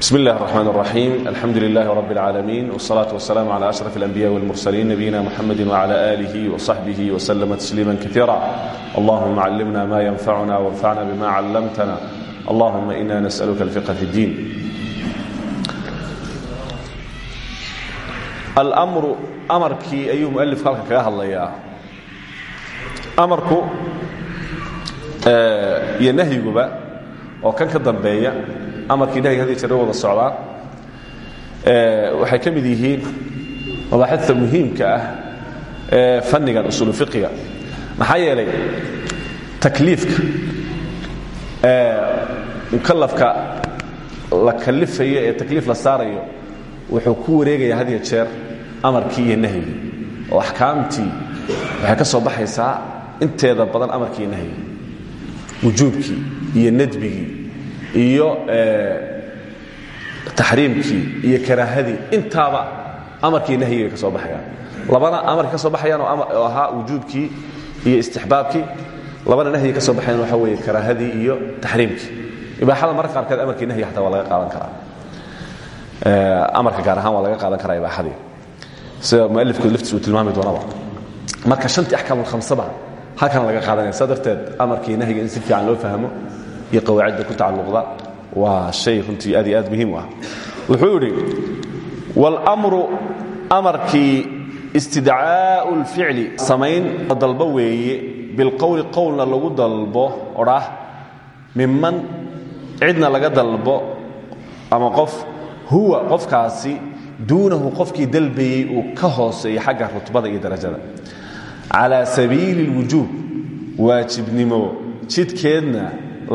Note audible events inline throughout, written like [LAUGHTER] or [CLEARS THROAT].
بسم الله الرحمن الرحيم الحمد لله رب العالمين والصلاة والسلام على أشرف الأنبياء والمرسلين نبينا محمد وعلى آله وصحبه وسلم تسليما كثيرا اللهم علمنا ما ينفعنا وانفعنا بما علمتنا اللهم إنا نسألك الفقه في الدين الأمر أمركي أي مؤلف خلقك يا الله يا أمركو آه ينهي قبا وكان كدنبيا amarkii nahyiga had jere wada socdaan waxay ka mid yihiin mabaaxidta muhiimka ah ee fannigan usuulu fiqiga maxaa yeelay takliifka mukalafka la kalifayo ee takliif la saarayo wuxuu ku wareegaya had iyo jeer amarkii iyo nahyigii oo axkaamtii waxay ka soo baxaysaa inteeda badan amarkii iyo nahyigii wujuubkii iyo nadbigii iyo taxriimkii iyo karaahadii intaaba amarkii nahyigay ka soo baxayaan. Labana amarkii ka soo baxayaan oo ahaa wujuubkii iyo istixbaabkii labana nahyiga ka soo baxayaan waxa weeye karaahadii iyo taxriimkii. Ibaaxada marka qaarkeed amarkii nahyiga xataa waa laga qaadan karaa. Amarka gaar ahaan waa laga qaadan karaa ibaaxadii sida mualifkoodu laftiis uu tilmaami doonaba. Marka shantii axkaamulkhamsaba halkan laga qaadanaya. Saa darteed amarkii nahyiga in si fiican loo fahmo iyo qawaacidda ku tacalluqda waa shay runtii aad iyo aad muhiim u ah wuxuu yidhi wاlmru amarkii istidcaau اlficli samayn dalbo weeye bilqowli qowlna lagu dalbo odhah miman cidna laga dalbo ama qof huwa qofkaasi duunahu qofkii dalbayey uu ka hooseeyo xagga rutbada iyo darajada calى sabiili اlwujuub waajibnimo jidkeedna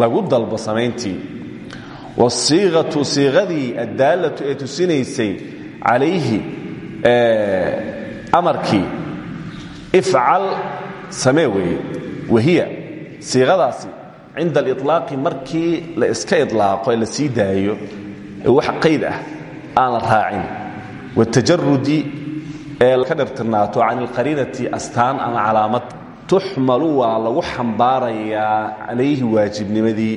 lagu dalbo samayntii. Wasiiqatu siiqadii addaalatu ee tusinaysay calayhi amarkii. Ifcal samee weeye. Wahiya siiqadaasi cinda aliطlaaqi markii la iska iطlaaqo ee la sii daayo wax qayd ah aan la raacin. Watajarudi ee ka dhertirnaato can ilqariinati astaan ama calaamad tuxmalu waa lagu xambaarayaa calayhi waajibnimadii.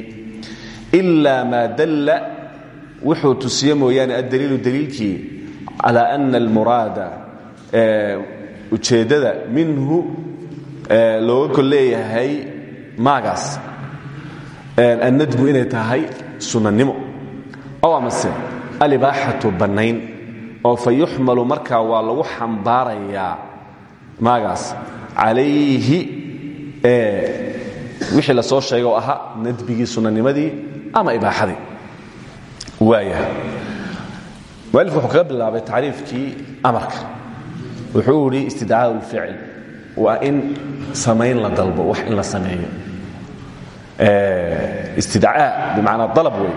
Ilaa maa dalla wuxuu tusiye mooyaane addaliilu daliilkii calaa ana almuraada ujeeddada minhu looga kol leeyahay maagaas. Annadbu inay tahay sunnanimo. Ow amase alibaaxatu bannayn oo fa yuxmalu markaa waa lagu xambaarayaa maagaas calayhi wixii la soo sheega oo ahaa nadbigii sunanimadii ama ibaaxadii waaya mualif wuxuu kaga bilaabay tacriifkii amarka. Wuxuu idhi istidcaau اlficl waa in samayn la dalbo wax in la sameeyo. Istidcaa bimacnaa dalab wey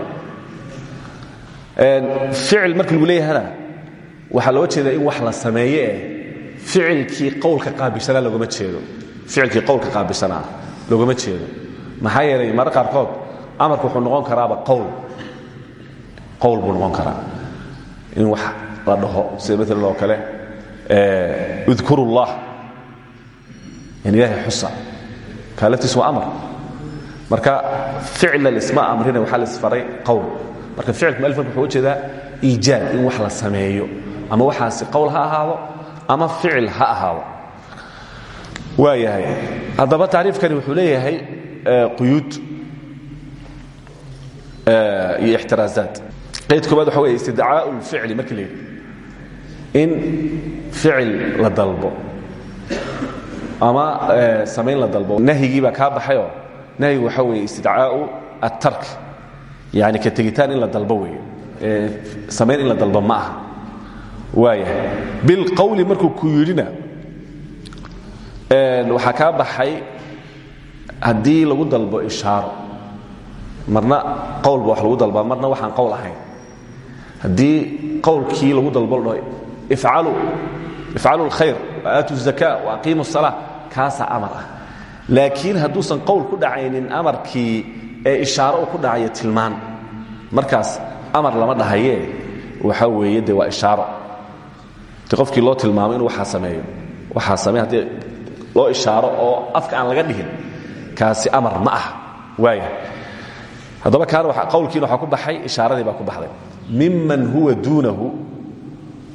ficil markii lagu leeyahana waxaa loo jeedaa in wax la sameeye eh ficilkii qowlka qaabilsanaa logama jeedo. Ficilkii qowlka qaabilsanaa loogama jeedo. Maxaa yeelay marr qaarkood amarku wuxuu noqon karaaba qowl. Qowl buu noqon karaa. In wax la dhaho sida maalan oo kale udkuru اllah yani ilaahay xusa. Kaa laftiis waa amar. Marka ficla lisma amrina waxaa la isfaray qowl. Marka ficilka mualif marka wuxuu u jeedaa iijaad in wax la sameeyo. Ama waxaasi qowl ha ahaado ama ficil ha ahaado. Waayahay haddaba tacriifkani wuxuu leeyahay quyuud iyo ixtiraazaat qayd koobaad waxa wey istidcaau lficli markii in ficil la dalbo ama samayn la dalbo. Nahyigii baa kaa baxayoo nahyigu waxa weeye istidcaau attark. Yani ka tegitaan in la dalbo weeye. Samayn in la dalbo ma aha waayahay bilqowli markuu ku yidhina waxaa kaa baxay haddii lagu dalbo ishaaro marna qowlba wax lagu dalbaa marna waxaan qowl ahayn haddii qowlkii lagu dalbo la dhaho ifcaluu ifcaluu اlkhayr waaatu الzaka waaqiimu الsalaa kaasaa amar ah laakiin hadduusan qowl ku dhacaynin amarkii ee ishaaro uu ku dhacayo tilmaan markaas amar lama dhahaye waxaa weeye de waa ishaaro de qofkii loo tilmaamo inuu waxaa sameeyo. Waxaa samey haddii loo ishaaro oo afka aan laga dhihin. Kaasi amar ma ah waaya haddaba kaan qowlkiina waxaa ku baxay ishaaradii baa ku baxday. Miman huwa duunahu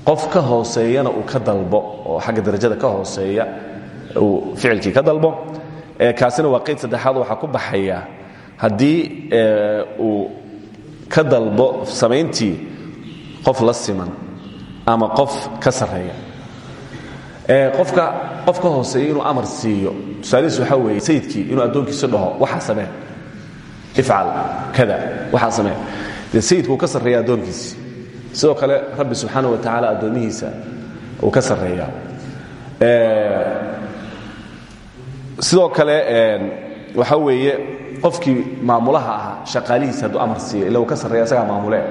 qof hooseeyana uu ka dalbo oo xagga darajada ka hooseeya uu ficilkii ka dalbo. Kaasina waa qayd saddexaad waxaa ku baxaya. Haddii uu ka dalbo samayntii qof la siman ama qof ka sarreeya. Qofka qof ka inuu amar siiyo tusaalihiis waxaa weeye sayidkii inuu addoonkiisa dhaho waxaa samee. Ifcal kada waxaa samee. Sayidku ka sarreeya addoonkiisi sidoo kale rabbi subxaana wa tacaala addoomihiisa uu ka sarreeya sidoo kale waxaa weeye qofkii maamulaha ahaa shaqaalihiisa hadduu amar siiyo ila uu ka sarreeya isagaa maamule.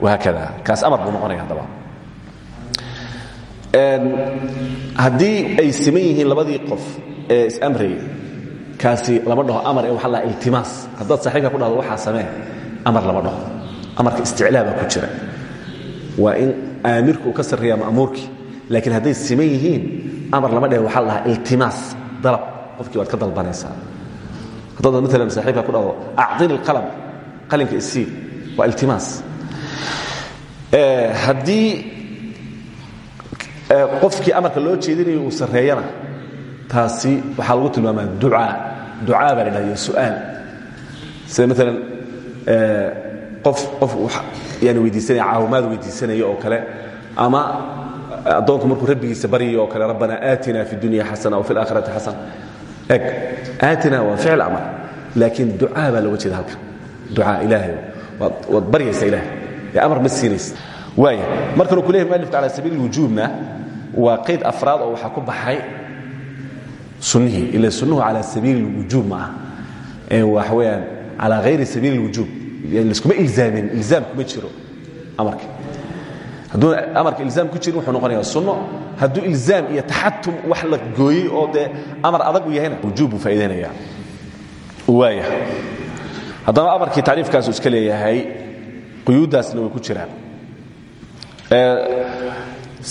Wahaakada kaas amar buu noqonaya haddaba haddii ay siman yihiin labadii qof ee is-amrayay kaasi lama dhaho amar ee waxa la iltimaas. Haddaad saaxiibka ku dhahdo waxaa samee amar lama dhaho. Amarka isticlaa baa ku jira. Waa in aamirku uu ka sarreeya ma'muurkii laakiin hadday siman yihiin amar lama dhahe waxaa la dhahaa iltimaas dalab. Qofkii waad ka dalbanaysaa. Haddaad maalan saaxiibka ku dhahdo acdini alqalam qalinka isii waa iltimaas. Haddii qofkii amarka loo jeedinayo uu sarreeyana taasi waxaa lagu tilmaamaa ducaa. Ducaa baa la dhahda iyo su'aal. Sida maalan qof qof yani weydiisanaya caawimaad weydiisanaya oo kale ama addoonku markuu rabbigiisa baryayo oo kale rabbana aatina fi dunya xasana wafi alaakhirati xasana. Eg aatina waa ficil amar laakiin ducaa baa looga jeeda halkan. Ducaa ilaahay waad baryaysa ilahay ee amar ma siinaysa waaya markanuu ku leyahy mualifka cala sabiili wujuubna waa qayd afraad oo waxaa ku baxay sunnihii ila sunnuhu cala sabiili lwujuub ma ah ee waxa weeyaan calaa hayri sabiili lwujuub yani laskuma ilzaamin ilzaam kuma jiro amarka. Hadduu amarka ilzaam ku jirin wuxuu noqonayaa sunno. Hadduu ilzaam iyo taxatum wax la gooyey oo dee amar adag u yahayna wujuub buu faa'idaynaya waaya haddaba amarkii tacriifkaasu iska leeyahay quyuuddaasna way ku jiraan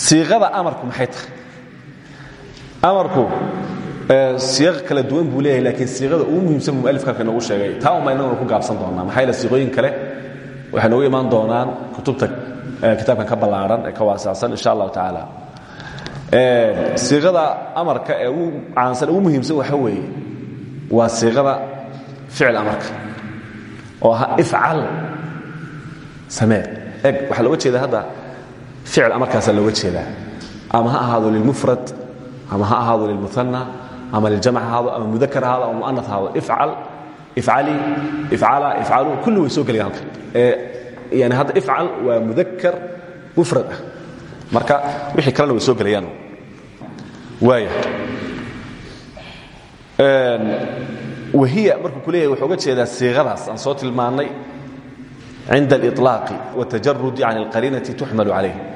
siiqada amarku maxay tahay? Amarku siiq kala duwan buu leeyahay laakiin siiqada ugu muhiimsan buu mualifka halka inoogu sheegay. Taa unbaa inaguna ku gaabsan doonaa maxaa yeele siiqooyin kale? Waxay noogu imaan doonaan kutubta kitaabkan ka ballaaran ee ka waasacsan insha allahu tacaala. Siiqada amarka ee ugu caansan ugu muhiimsan waxa weeye waa siiqada ficil amarka oo aha ifcal samee. Eg waxaa looga jeeda hadda ficil amarkaasaa looga jeedaa. Ama ha ahaado lilmufrad ama ha ahaado lilmuana ama liljamc ha ahaado ama mudakar ha ahaado ama muana ha ahaado. Ifcal ifcali ifcala ifcalu kulli way soo gelayaan halkan. Yani hadda ifcal waa mudakar mufrad ah. Marka wixii kalena way soo gelayaan waaya wahiya markuu ku leeyahay wuxuu uga jeedaa siiqadaas aan soo tilmaannay cinda aliطlaaqi watajarudi can alqariinati tuxmalu calayh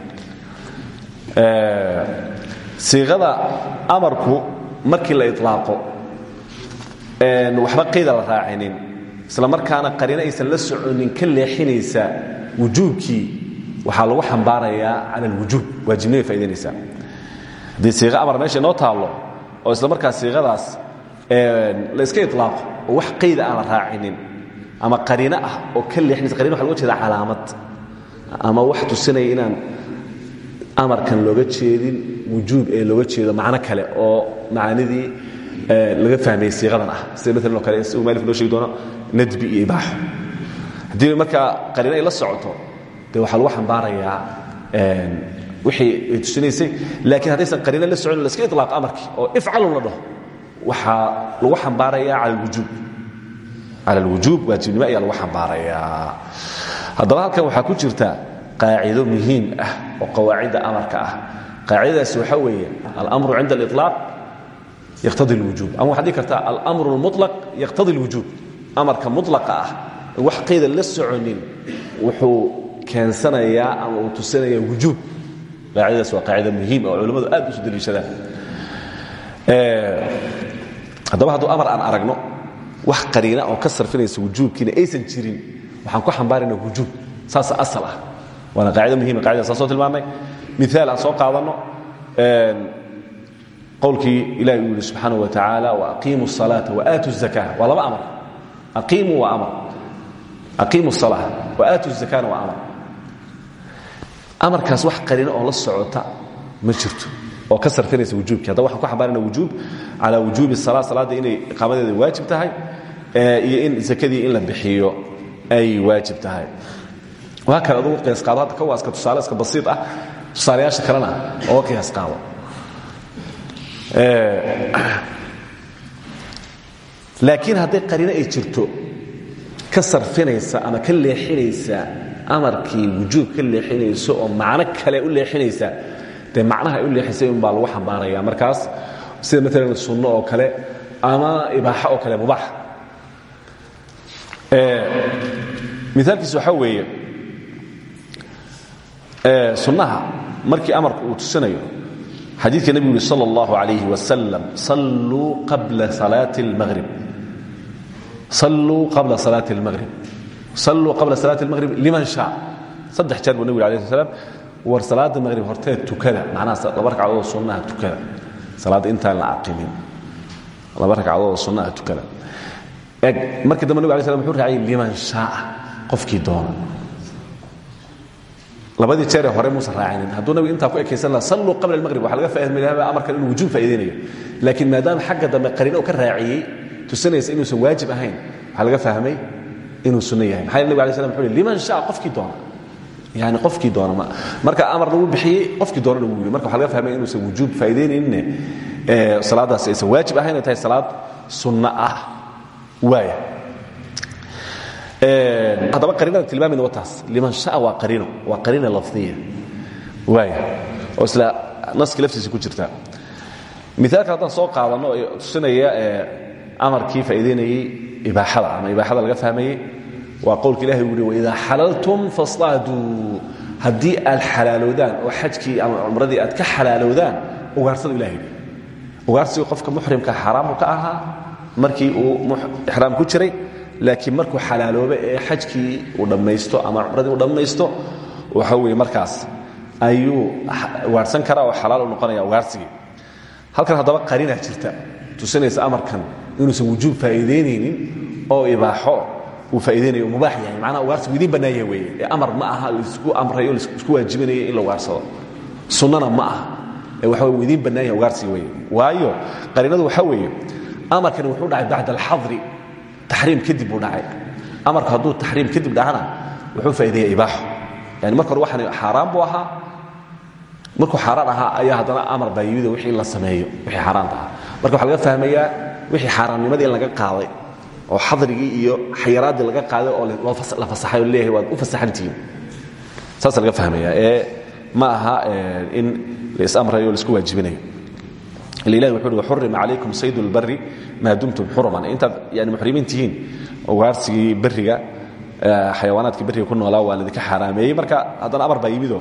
siiqada amarku markii la iطlaaqo waxba qayda la raacinin. Isla markaana qariino aysan la soconin ka leexinaysa wujuubkii waxaa lagu xambaarayaa cala alwujuub waajibnimay faa'idaynaysaa haddii siiqo amar meesha inoo taallo oo isla markaa siiqadaas la iska iطlaaqo oo wax qayda aan la raacinin ama qariino ah oo ka leexinaysa qarina waxa loga jeeda calaamad ama wax tusinaya inaan amarkan looga jeedin wujuub ee looga jeedo macno kale oo macaanidii laga fahmayey siiqadan ah. Sida maalan oo kale si uu maalif noo sheegi doono nadbi iyo ibaaxo haddii markaa qariino ay la socoto dee waxaa lagu xambaarayaa wixii ay tusinaysay laakiin haddaysan qariino la socon la iska iطlaaqo amarkii oo ifcalun la dhaho waxaa lagu xambaarayaa cala alwujuub cala alwujuub waajibnimo ayaa lagu xambaarayaa. Haddaba halkan waxaa ku jirta qaacido muhiim ah oo qawaacidda amarka ah qaacidadaasi waxaa weeye alamru cinda aliطlaaq yaqtadi اlwujuub ama waxaad dhihi kartaa alamru اlmuطlaq yaqtadi اlwujuub amarka muطlaqa ah wax qayda la soconin wuxuu keensanayaa ama uu tusinayaa wujuub qaacidadaas waa qaacida muhiim oo culimmadu aad usu daliishadaan haddaba hadduu amar aan aragno wax qariina oo ka sarfinaysa wujuubkiina aysan jirin waxaan ku xambaarayna wujuub saasa asal ah waana qaacida muhima qacida saan soo tilmaannay miaal aan soo qaadanno qowlkii ilahi uu yidhi subxaanaه wa tacaala waaqiimu الصalaaةa waaatu الzaka waa laba amar aqiimuu waa amar aqiimu الsalaa waaatu الzakana waa amar amarkaas wax qarina oo la socota ma jirto oo ka sarfinaysa wujuubkii haddaba waxaan ku xambaarana wujuub calaa wujuubi الsalaa salaadda inay iqaamadeeda waajib tahay iyo in zakadii in la bixiyo ay waajib tahay waa kale adugu qiyaas qaado hadda ka waa iska tusaale iska basiid ah tusaalayaasha kalena oo qiyaas qaado. Laakiin hadday qariino ay jirto ka sarfinaysa ama ka leexinaysa amarkii wujuub ka leexinayso oo macno kale u leexinaysa dee macnaha ay u leexisay un baa lagu xambaaraya markaas sida maalan sunno oo kale ama ibaaxo oo kale mubaax miaalkiis waxaa weeye sunnaha markii amarku uu tusinayo xadiidka nebigu yuri sal اllahu alayh wasalam salluu qabla salaati اlmaqrib salluu qabla salaati اlmaqrib salluu qabla salaati اlmaqrib liman shaa saddex jeer buu nebigu alayh slam war salaada maqrib horteed tukada macnaha laba ragcadoodoo sunnaha tukada salaadda intaan la caqimin laba ragcadoodoo sunnaha tukada eg markii dambe nabig alay slam wuxuu raaciyay liman shaaa qofkii doona labadii jeeree hore muusan raacinin. Hadduu nabigu intaa ku ekaysan laha salluu qabla almaqrib waxa laga fahmaya amarkan inuu wujuub faa'iidaynayo laakiin maadaama xagga dambe qariino u ka raaciyey tusinaysa inuusan waajib ahayn waxaa laga fahmay inuu sunno yahay. Maxaa nabig alay slam wuxuu yhi liman shaa qofkii doona. Yani qofkii doona marka amar lagu bixiyey qofkii doona lagu yiri marka waxa laga fahmaya inuusan wujuub faa'iidaynayninne salaadaasi aysan waajib ahayn ay tahay salaad sunno ah. Waaya haddaba qariinada tilmaamayna waa taas. Liman shaa waa qariino. Waa qariina lafdiya waaya oo isla naska laftiisa ku jirta. Miaalka haddaan soo qaadanno ee tusinaya amarkii faa'iidaynayey ibaaxada ama ibaaxada laga fahmayey waa qowlka ilahi uu yihi waidaa xalaltum fastaaduu haddii aad xalaaloodaan oo xajkii ama cumradii aad ka xalaaloodaan ugaarsada ilahay ugaarsiga qofka muxrimka xaaraamu ka ahaa markii uu ixraam ku jiray laakiin markuu xalaaloobe ee xajkii uu dhammaysto ama cumradii uu dhammaysto waxa weye markaas ayuu ugaarhsan karaa oo xalaal u noqonaya ugaarsigii. Halkan haddaba qarinaa jirta. Tusinaysa amarkan inuusan wujuub faa'iidaynaynin oo ibaaxo uu faa'iidaynayo mubaax yahay. Macnaha ugaarsigu idiin bannaan yahay weeye. Ee amar ma aha la isku amrayo la isku waajibinayo in la ugaarsado. Sunnana ma aha. Ee waxa weye uu idiin bannaan waayo qariinadu waxaa weeye amarkani wuxuu dhacay bacda alxadri taxriim kadib buu dhacay. Amarku hadduu taxriim kadib dhacana wuxuu faa'ideeya ibaaxo yani marka hore waxaan xaaraan buu ahaa. Markuu xaaraan ahaa ayaa haddana amar baa yimid oo wixii la sameeyo wixii xaaraanta ahaa marka waxaa laga fahmayaa wixii xaaraannimadii in laga qaaday oo xadrigii iyo xayaraaddii laga qaaday oo la fasaxay oo leeyahay waad u fasaxantihiin saasa laga fahmaya ee ma aha in laisamrayo o la isku waajibinayo ilahi wuxuu uhi xurima calaykum sayd اlbari maa dumtum xuruman intaad yani muxrimiin tihiin ugaarsigii beriga xayawaanaadkii beriga ku noolaa waa laidinka xaaraameeyey marka haddana amar baa yimido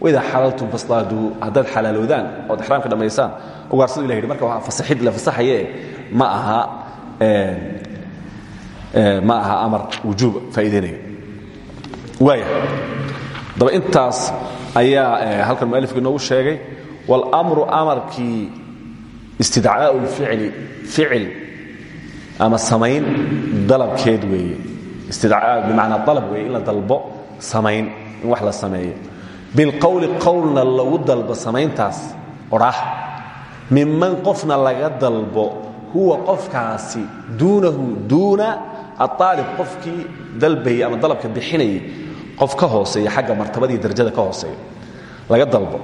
waidaa xalaltum fastaaduu haddaad xalaaloodaan ood ixraamka dhammaysaan ugaarsadu ilah yidhi. Marka waa fasaxid la fasaxaye ma aha ma aha amar wujuub faa'iidaynaya waaya daba intaas ayaa halkan mualifku inoogu sheegay wاlmru amarkii istidcaau اlficli ficil ama samayn dalabkeed weeye. Istidcaa bimacnaa dalab weeye in la dalbo samayn wax la sameeyo. Bilqowli qowlna lagu dalbo samayntaas odhaah minman qofna laga dalbo huwa qofkaasi duunahu duuna aaalib qofkii dalbayay ama dalabka bixinayay qof ka hooseeya xagga martabadii darajada ka hooseeya. Laga dalbo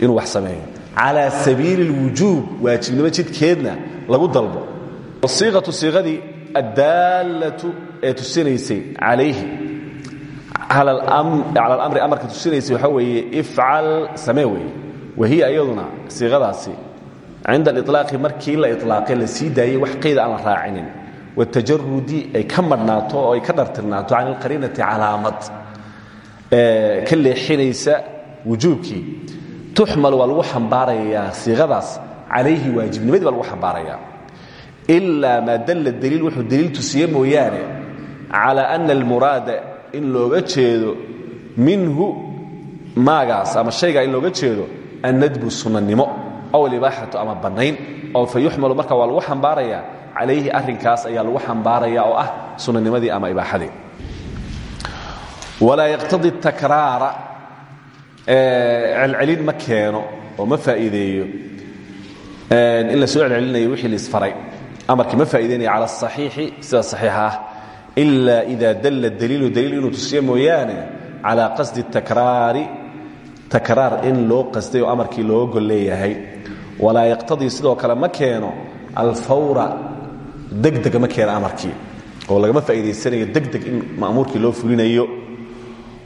inuu wax sameeyo calaa sabiili اlwujuub waajibnimo jidkeedna lagu dalbo. wasiiqatu siiqadii addaallatu ee tusinaysay calayhi cala alamri amarka tusinaysay waxaa weeye ifcal samee weeye. wahiya iyaduna siiqadaasi cinda aliطlaaqi markii la ilaaqay la sii daayey wax qayda aan la raacinin. watajarudi ay ka madhnaato oo ay ka dhartirnaato can ilqariinati calaamad ka leexinaysa wujuubkii tuxmal waa lagu xambaarayaa siiqadaas calayhi waajibnimadii baa lagu xambaarayaa ilaa maa dalla daliil wuxuu daliil tusiye mooyaane cala ana almuraada in looga jeedo minhu maagaas ama shaygaa in looga jeedo annadbu sunnanimo aw alibaaxatu ama bannayn oo fa yuxmalu marka waa lagu xambaarayaa calayhi arrinkaas ayaa lagu xambaaraya oo ah sunnanimadii ama ibaaxadii. Walaa yaqtadi takraara celcelin ma keeno oo ma faa'iideeyo. In la soo celcelinayo wixii la isfaray. Amarkii ma faa'iideynaya cala asaxiixi sida saxiixa ah ila ida dalla daliilu daliil inuu tusiyo mooyaane calaa qasdi takraari takraar in loo qasday oo amarkii looga gol leeyahay walaa sidoo kale ma keeno alfawra degdega ma keeno amarkii. Oo lagama faa'iidaysanayo degdeg in ma'muurkii loo fulinayo.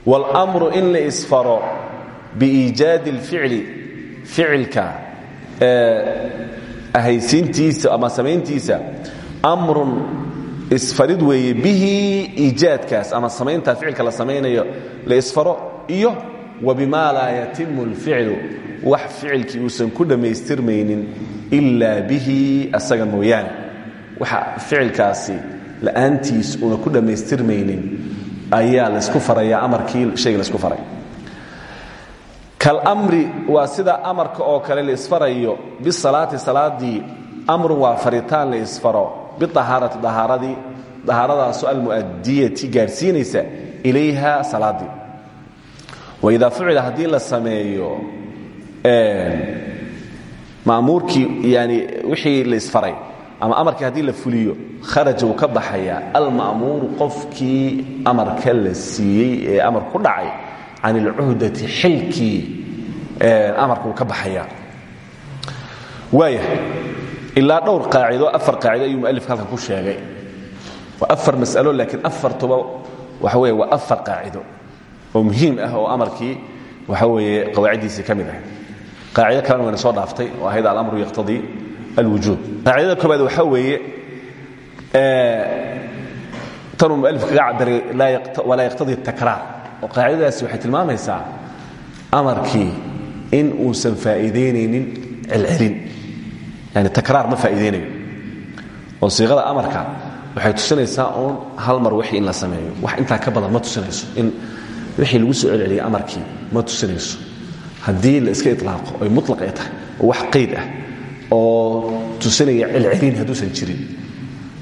Wاlmru in la isfaro biiijaadi اlficli ficilka ahaysiintiisa ama samayntiisa amrun isfarid weeye bihi iijaadkaas ama samayntaa ficilka la samaynayo la isfaro iyo wbima laa yatimu اlficlu wax ficilkii uusan ku dhammaystirmaynin ila bihi asaga mooyaane. Waxa ficilkaasi la'aantiis una ku dhammaystirmaynin ayaa laysku faraya amarkii shayga laysku faray kalamri waa sida amarka oo kale la isfarayo. Bisalaati salaadii amrun waa faritaan la isfaro. Biahaarati ahaaradii dahaaradaasoo almu'adiyati gaadhsiinaysa ilayha salaadii waidaa fucila haddii la sameeyo maamuurkii yani wixii la isfaray ama amarkii haddii la fuliyo kharaja wuu ka baxayaa. Alma'muuru qofkii amarka la siiyey ee dhacay can ilcuhdati xilkii amarka wuu ka baxayaa waaya ilaa dhowr qaacido afar qaacido ayuu mualifka halkan ku sheegay waa afar mas'alo laakiin afartuba waxa weeye waa afar qaacido oo muhiim ah oo amarkii waxa weeye qawaaciddiisii ka mid ah qaacido kalena wayna soo dhaaftay oo ahayd alamru yaqtadii alwujuub qaacidada koobaad waxaa weeye tanuu mualif kaga cabiray walaa yaqtadii takraar oo qaacidadaasi waxay tilmaamaysaa amarkii in uusan faa'iidaynaynin celcelin. Yani takraar ma faa'iidaynayo oo siiqada amarka waxay tusinaysaa uun hal mar wixii in la sameeyo. Wax intaa ka badan ma tusinayso. In wixii lagu soo celceliyay amarkii ma tusinayso. Haddii la iska ilaaqo oy mulaq ay tahay wax qayd ah oo tusinaya celcelin hadduusan jirin.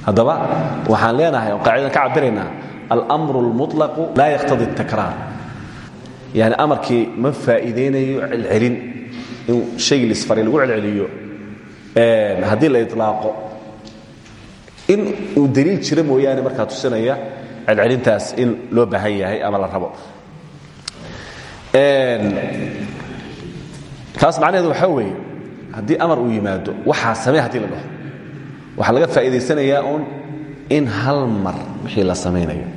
Haddaba waxaan leenahay oo ka cabiraynaa almru lmuطlaqu laa yaqhtadi takraar yani amarkii ma faa'iidaynayo celcelin in shay lisfaray lagu celceliyo haddii la ilaaqo in uu daliil jira mooyaane markaa tusinaya celcelintaas in loo baahan yahay ama la rabo taas macnaheedu waxaa weeye haddii amar uu yimaado waxaa samee haddii la dhaho waxaa laga faa'iidaysanayaa uun in hal mar wixii la samaynayo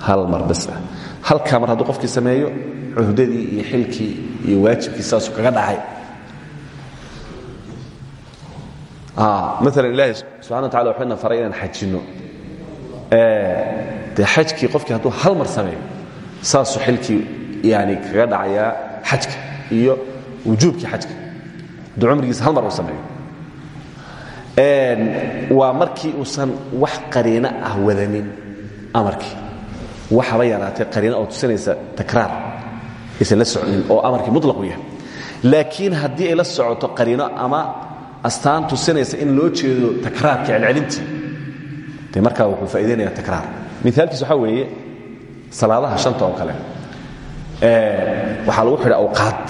hal mar bas ah. Mar hadduu qofkii sameeyo cuhdadii iyo xilkii iyo waajibkii saasuu kaga dhacay. Maalan ilaahi subxana wa tacala wuxuuna faray inaan xajinno dee xajkii qofkii hadduu hal mar sameeyo saasuu xilkii yani kaga dhacayaa xajka iyo wujuubkii xajka. Hadduu cumrigiisa hal mar uu sameeyo. Waa markii uusan wax qariino ah wadanin amarkii waxaba yaraatay qariino oo tusinaysa takraar aysan la soconin oo amarkii mutlaqu yahay laakiin haddii ay la socoto qariino ama astaan tusinaysa in loo jeedo takraarka celcelintii de markaa wuxuu faa'idaynaya takraar miaalkiis waxaa weeye salaadaha shanta oo kale waxaa lagu xidha awqaad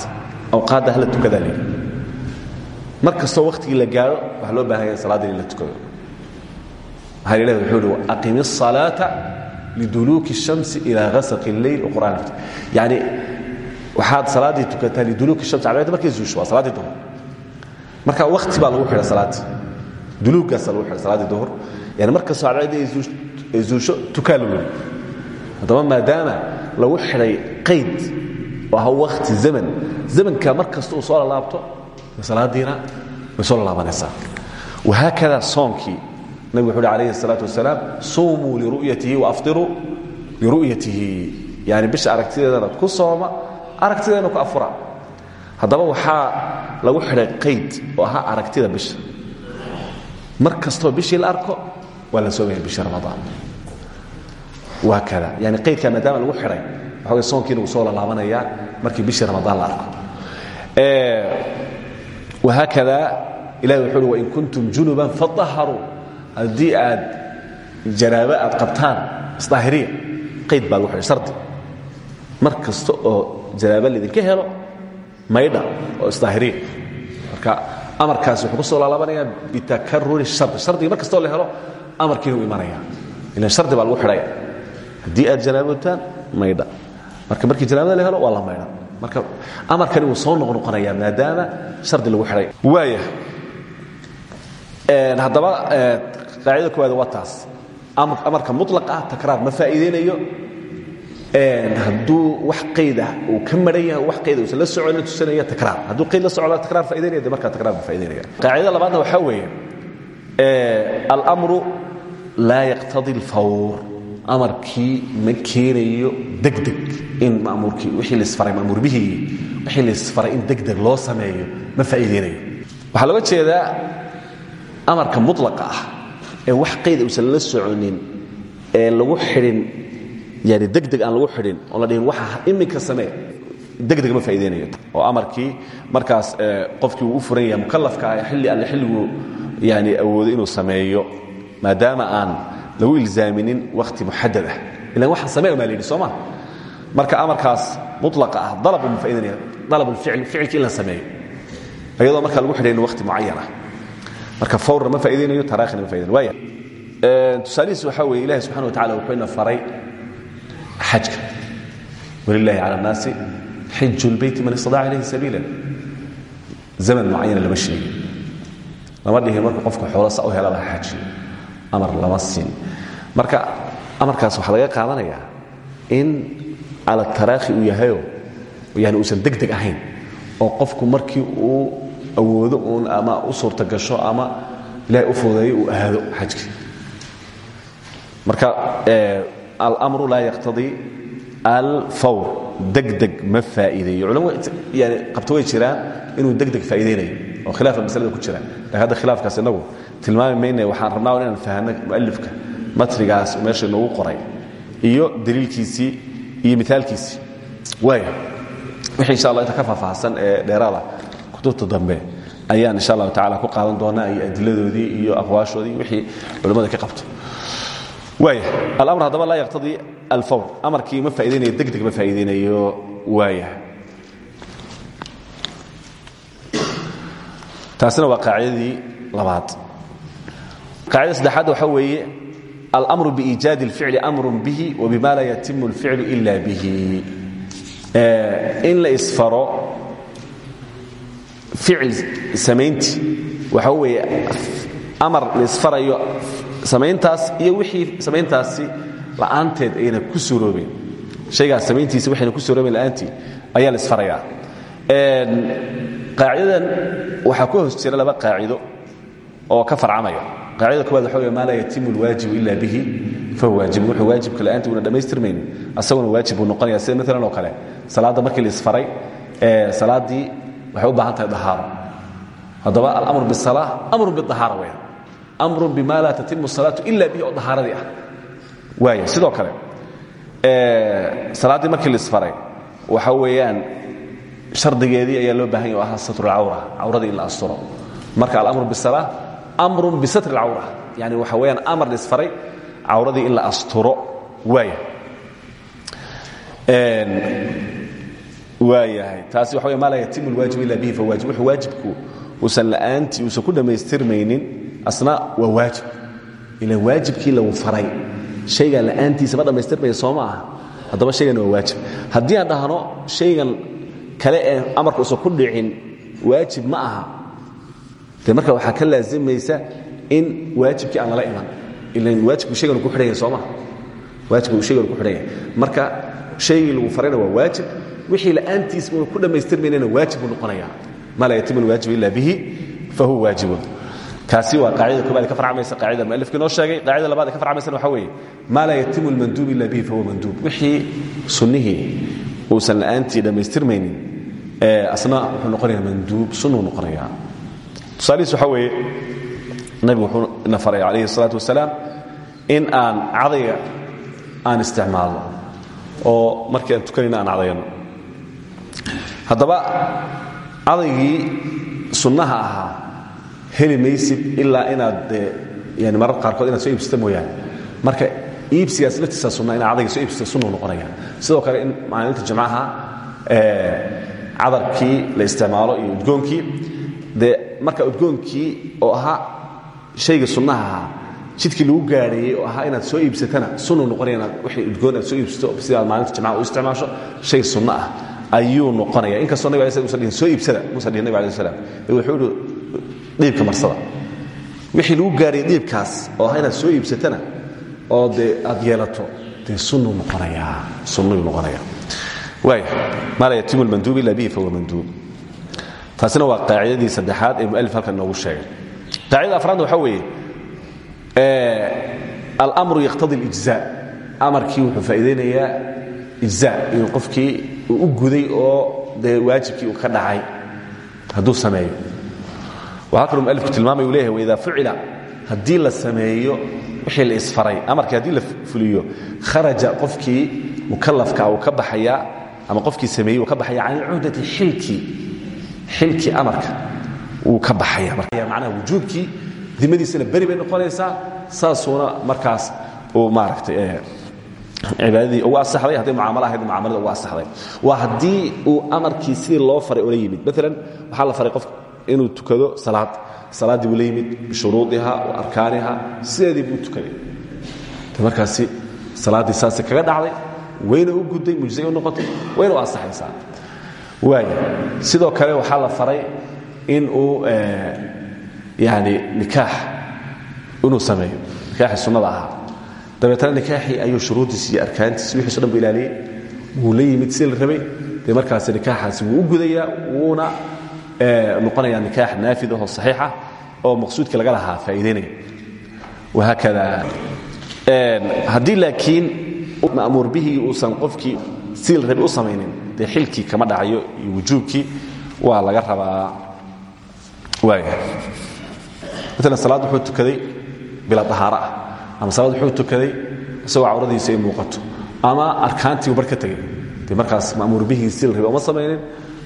awqaadda hala tukadaa leeyi mar kastoo wakhtigii la gaaro waxaa loo baahanya salaadii in la tukado maxaa ilahi wuxuu uhi aqimi الصalaaةa liduluuki shamsi ilaa asaqi leyl qur'aan yani waxaad salaaddii tukataa liduluuki shams calamada markay zuusho waa salaaddii duhur. Marka wakti baa lagu xidha salaaddii duluugaasaa lagu xidha salaaddii duhur. Yani markastoo calamada ay zuusho tukaa la weli haddaba maadaama lagu xidhay qayd oo aha wakti zaman zamanka mar kasta uu soo lalaabto salaaddiina way soo lalaabanaysaa wahaakadaa soonkii nabig wuxu uhi alayhi الsalaaة wasalaam suumuu liru'yatihi waafطiruu liru'yatihi yani bisha aragtideedana ku sooma aragtideedana ku afura haddaba waxaa lagu xidhay qayd oo ahaa aragtida bisha mar kastoo bishii la arko waa la soomaya bishii ramadaan waa kada yani qaydkaa maadaama lagu xidhay waxaway soonkiina uu soo lalaabanayaa markii bishii ramadaan la arko wahaakada ilahi wuxuu uhi wain kuntum junuban faطaharuu haddii aad janaabo aad qabtaan isdaahiriya qayd baa lagu xidhay shardi. Mar kasta oo janaaba laydinka helo maydha oo isdaahiriin marka amarkaasi wuxuu ku soo laalaabanayaa bitakaruri shardi. Shardiga mar kastoo la helo amarkiina uu imanaya. Ilan shardi baa lagu xidhaya. Haddii aad janaabotaan maydha. Marka markii janaabada la helo waa la maydha. Marka amarkani wuu soo noqnoqonaya maadaama shardi lagu xidhay. Waaya haddaba qaacidada koowaad waa taas. Amarka muطlaq ah takraar ma faa'iideynayo. Hadduu wax qayd ah uu ka maran wax qayda uusan la soconin tusinaya takraar. Hadduu qayd la socdo takraar faa'ideynaya de markaa ma faa'ideynaya qaacidada labaadna waxaa weeye almru laa yaqtadi اlfawr amarkii ma keenayo degdeg in mamuurkii wixii laisfaray mamuur bihii wixii laisfaray in degdeg loo sameeyo ma faa'iideynayo. Waxaa looga jeedaa amarka mutlaqa ah ee wax qayda uusan la soconin ee lagu xidhin yani degdeg aan lagu xidhin oon la dhihin waxa iminka samee degdeg ma faa'iideynayo. Oo amarkii markaas qofkii uu u furan yahay mukallafka ah xilli alle xilliguu yani awoodo inuu sameeyo maadaama aan lagu ilzaaminin wakhti muxadad ah. Ilan waxaan samee maa la yidhi soo ma? Marka amarkaas mutlaqa ah dalab ma faa'ideynaya dalab alficl ficilki in la sameeyo. Iyadoo marka lagu xidhayn wakhti mucayan ah marka fawrna ma faa'idaynayo taraakhina ma faaidaynayo waaya tusaalihiis waxaa weeye ilahi subxana wa tacala wuxuu ina faray xajka. Walilahi cala annaasi xiju lbeyti man istadaca ilayhi sabiila zaman mucayana lama sheegin. Lama dhihin marku qofka xoolo sa u helaba ha xajiyo amar lama siin. Marka amarkaas waxaa laga qaadanayaa in ala taraakhi uu yahayo yani uusan deg deg ahayn oo qofku markii uu awoodo uun ama u suurta gasho ama ilahay u fududeeyo uu aado xajkii marka almru laa yaqtadii alfawr degdeg ma faa'iideeyo. Culamadu yani qabto way jiraan inuu degdeg faa'iideynayo oo khilaafa masalada ku jira laakiin hadda khilaafkaas inagu tilmaami mayna waxaan rabnaa inaan fahanno mu'alifka matrigaas meesha inoogu qoray iyo daliilkiisii iyo mithaalkiisii. Waaya wixii insha allah inta ka faahfaahsan ee dheeraada kutubta dambe ayaan insha allahu tacala ku qaadan doonaa iyo adiladoodii iyo aqwaashoodii wixii culimmada ka qabto. Waaya alamr haddaba laa yaqtadii alfawr. Amarkii ma faaideynayo degdeg ma faa'iideynayo waaya taasina waa qaacidadii labaad. Qaacida saddexaad waxaa weeye almru biiijaadi اlficli amru bihi wbima laa yatimu اlficlu ila bihi. In la isfaro ficil samayntii. Waxaa weeye amar la isfarayo samayntaas iyo wixii samayntaasi la'aanteed ayna ku suuroobeen. Haygaas samayntiisa waxayna ku suuroobeen la'aantii ayaa la isfarayaa qaacidadan waxaa ku hoos jira laba qaacido oo ka farcamaya qaacidada kowaad waxa wey maa laa yatimu اlwaajibu ila bihi fahuwa waajibun wuxuu waajibka la'aantii una dhammaystirmaynin asaguna waajib buu noqonaya sida maalan oo kale. Salaadda markii la isfaray salaaddii waxay u baahan tahay ahaaro haddaba alamr biala amru biahaara weya amru bima laa tatimu salaatu ila bihi oo dahaaradii ah. Waaya sidoo kale salaaddii markii laisfaray waxa weeyaan shardigeedii ayaa loo baahan yah o ahaa satru alcawra cawradii in la asturo. Marka alamru biala amru bisatri alcawra yani waxa weyaan amar laisfaray cawradii in la asturo. Waaya waayahay. Taasi waxa ma laa yatimu اlwaajib ila bihi fawaajib wuxuu waajibku uusan la'aantii uusan ku dhammaystirmaynin asna waa waajib. Ilan waajibkii lagu faray. Shaygan la'aantiisa ma dhammaystirmaya soo ma shaygan waa waajib. Haddii aan dhahno shaygan kale ee amarka uusan ku dhicin waajib ma aha. De marka waxaa ka laazimaysa in waajibkii aan lala iman. Ilan waajibku shaygan ku xidhanya soo waajibku shaygan ku xidhanya marka shaygii lagu farayna waa waajib wixii la'aantiisa una ku dhammaystirmaynana waajib buu noqonaya. Ma laa yatimu alwaajib ila bihi fahuwa waajibun. Kaasi waa qaacidada koobaad ka farcamaysa qaacidada mualifka inoo sheegay. Qaacidada labaad ee ka farcamaysana waxa weeye maa laa yatimu almanduub ila bihi fahuwa manduub. Wixii sunnihii uusan la'aantii dhammaystirmaynin asna wuxuu noqonaya manduub sunnuu noqonaya tusaalihiis waxa weeye nabigu wuxuu ina faray calayhi الsalaatu wasalaam in aan cadayga aan isticmaalno oo markii aan tukanayna aan cadayano haddaba cadaygii sunnaha ahaa heli maysid ilaa inaad yani marar qaarkood inaad soo iibsata mooyaane. Marka iibsigaas laftiisa sunna ina cadayga soo iibsata sunnu noqonaya. Sidoo kale in maalinta jimcaha cadarkii la isticmaalo iyo udgoonkii. Dee marka udgoonkii oo ahaa shayga sunnaha ahaa lagu gaadheeyey oo ahaa inaad soo iibsatana sunnu noqonaya inaad wixii udgoon aad soo iibsato sida maalinta jimcaha u isticmaasho shay sunno ah ayuu noqonaya. Inkastoo nabig usan dhihin soo iibsada muusan dhihin nabig alay slam wuxuu ihi dhiibka marsada. Wixii lagu gaadhayay dhiibkaas oo ahaa inaad soo iibsatana oo dee aad yeelato dee sunnuu noqonayaa sunnuu noqonaya. Waaya maa laa yatimu lmanduub ila bihi fahuwa manduub. Taasina waa qaacidadii saddexaad ee mualif halkan inoogu sheegay. Qaacidada afraadna waxaa weeye almru yaqtadi اlijza amarkii wuxuu faa'iidaynayaa ijza inuu qofkii u guday oo dee waajibkii uu ka dhacay hadduu sameeyo. Waxaa kaloo mualifku tilmaamay uu leeyahay waidaa fucila haddii la sameeyo wixii la isfaray amarkii haddii la fuliyo kharaja qofkii mukalafka uu ka baxayaa ama qofkii sameeyey uu ka baxaya can ilcuhdati xilkii xilkii amarka wuu ka baxaya. Macnaha wujuubkii dimadiisana beri bay noqonaysaa saasuuna markaas uu maaragtay cibaadadii ugu asaxday hadday mucaamalo ahayd mucaamalada ugu asaxday. Waa haddii uu amarkii sidii loo faray ula yimid. Maalan waxaa la faray qofka inuu tukado salaad. Salaaddii buu la yimid bishuruudiha wa arkaaniha sideedii buu tukaday. De markaasi salaaddii saasay kaga dhacday wayna u gudday mujzay u noqotay wayna u asaxaysaa waaya sidoo kale waxaa la faray in uu yani nikaax inuu sameeyo. Nikaaxii sunnada ahaa dabeetana nikaaxii ayuu shuruuddiisi iyo arkaantiisi wixiiso dhan bu ilaaliyey wuu sidii la rabay. Dee markaasi nikaaxaasi wuu u gudayaa wuuna noqonayaa nikaax naafid ahoo oo maqsuudkii laga lahaa faa'iidaynaya wahaakada haddii laakiin ma'muur bihii uusan qofkii sidii la rabay u samaynin dee xilkii kama dhacayo iyo waa laga rabaa. Waaya maala salaad wuxuu tukaday bila dahaaro ah ama salaad wuxuu tukaday isagoo cawradiisa ay muuqato. Ama arkaantii bar ka markaas ma'muur bihii sidii la rabay uma samaynin?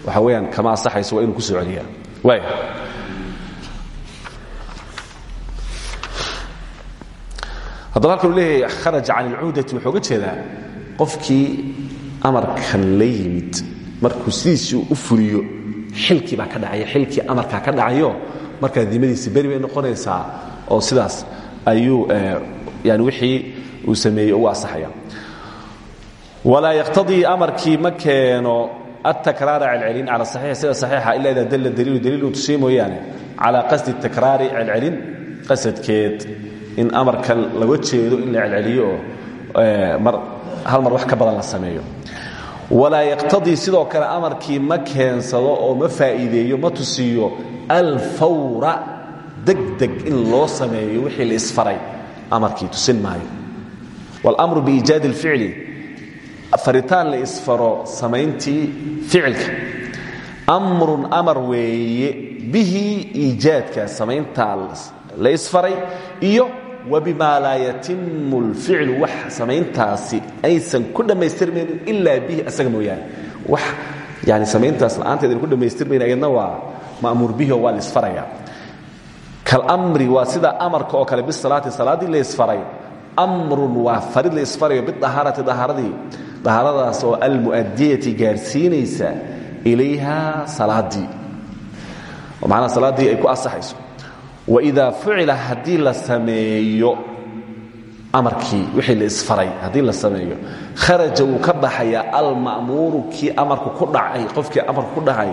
Waxa weeyaan kama asaxayso waa inuu ku soo celiyaa waaya haddaba halkan u leeyahay kharaja can wuxuu uga qofkii amarkan la yimid. Markuu sidiisii u fuliyo xilkii baa ka dhacaya xilkii amarkaa ka dhacayo markaa dimadiisi beri bay noqonaysaa oo sidaas ayuu yani wixii uu sameeyey ugu asaxaya walaa yaqtadii amarkii ma keeno atakraara celcelin cala saxiix sida saxiixa ila idaa dalla daliilu daliil uu tusiye mooyaane calaa qasdi takraari celcelin qasadkeed. In amarkan laga jeedo in la celceliyo oo mar hal mar wax ka badan la sameeyo. Walaa yaqtadii sidoo kale amarkii ma oo ma faa'iideeyo ma tusiyo alfawra degdeg in loo sameeyo wixii la isfaray amarkii tusin maayo wاlmru biiijaadi اlficli faritaan la isfaro samayntii ficilka amrun amar weeye bihi iijaadka samayntaa la isfaray iyo wbima laa yatimu اlficlu wax samayntaasi aysan ku dhammaystirmaynin ilaa bihi asaga mooyaane wax yani samayntaas la'aanteed ku dhammaystirmaynin ayadna waa ma'muur bihi oo waa laisfaraya kalamri waa sida amarka oo kale bisalaati salaaddii la isfaray. Amrun waa farid la isfarayo bidahaarati dahaaradii. Dahaaradaas oo almu'adiyati gaadhsiinaysa ilayha salaaddii oo macnaha salaaddii ay ku asaxayso. Waidaa fucila haddii la sameeyo amarkii wixii la isfaray haddii la sameeyo kharaja wuu ka baxayaa alma'muuru kii amarku ku dhacay qofkii amarku ku dhacay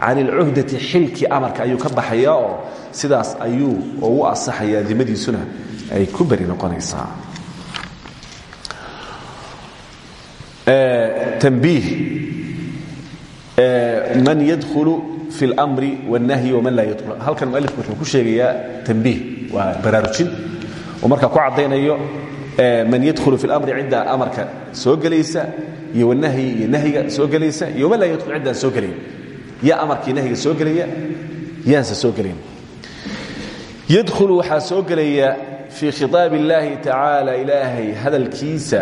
can ilcuhdati xilkii amarka ayuu ka baxayaa oo sidaas ayuu ugu asaxayaa dimadiisuna ay ku beri noqonaysaa tanbiih man yadkhulu fi اlmri wاlnahyi waman laa yadkhul halkan mualifku wuxuu ku sheegayaa tanbiih waa baraarujin oo markaa ku caddaynayo man yadkhulu fi اlamri cidda amarka soo gelaysa iyo wanahyi iyo nahyiga soo gelaysa iyo waman laa yadkhul ciddaan soo gelayn yaa amarkii nahyiga soo gelaya yaanse soo gelayn yadkhulu waxaa soo gelaya fii khiطaab اllahi tacaala ilaahay hadalkiisa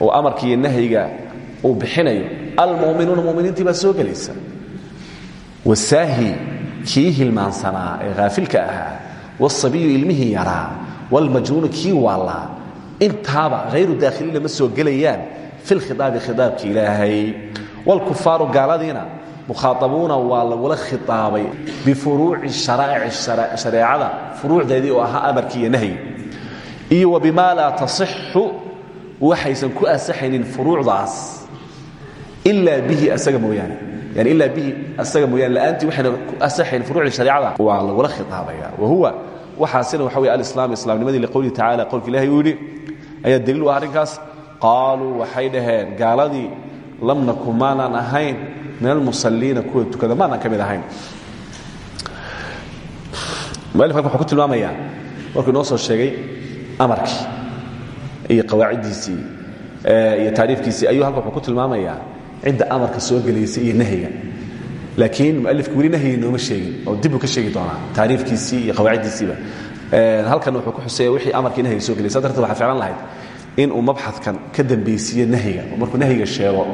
oo amarka iyo nahyiga uu bixinayo almuminuuna muminiintii baa soo gelaysa wasaahi kii hilmaansanaa ee haafilka ahaa wاsabiyu ilmihii yaraa wاlmajnuunu kii waallaa intaaba hayru daakhiliina ma soo gelayaan fi lkhitaabi khitaabka ilaahay wاlkufaaru gaaladiina mukhaaabuuna waa lagula khiaabay bifuruuci sharaa'ic shareecada furuucdeedii oo ahaa amarkii iyo nahyi. Iyo wa bimaa laa tasixu waxaysan ku asaxaynin furuucdaas. Ilaa bihi asaga mooyaane. Yani ilaa bihi asaga mooyaane la'aantii waxayna ku asaxayn furuucdii shareecada waa lagula khitaabaya. Wa huwa waxaasina waxa wey alislaam islaamnimadii liqowlihi tacala qowlka ilahi uu yidhi ayaa daliil u ah arrinkaas. Qaaluu waxay dhaheen gaaladii lam naku maanaan ahayn min almusaliina kuwa tukada maanaan ka mid ahayn. Mualif halkan wuxuu ku tilmaamayaa markuu inoo soo sheegay amarkii iyo qawaaciddiisii iyo taariifkiisii ayuu halkan wuxuu ku tilmaamayaa cidda amarka soo gelaysa iyo nahyiga. Laakiin mualifku weli nahyiga nooma sheegin oo dibbuu ka sheegi doonaa taariifkiisii iyo qawaaciddiisiiba halkan wuxuu ku xuseeya wixii amarkii nahyiga soo gelay sa darteed waxaa ficlan lahayd in uu mabxadkan ka dambaysiiyo nahyiga markuu nahyiga sheego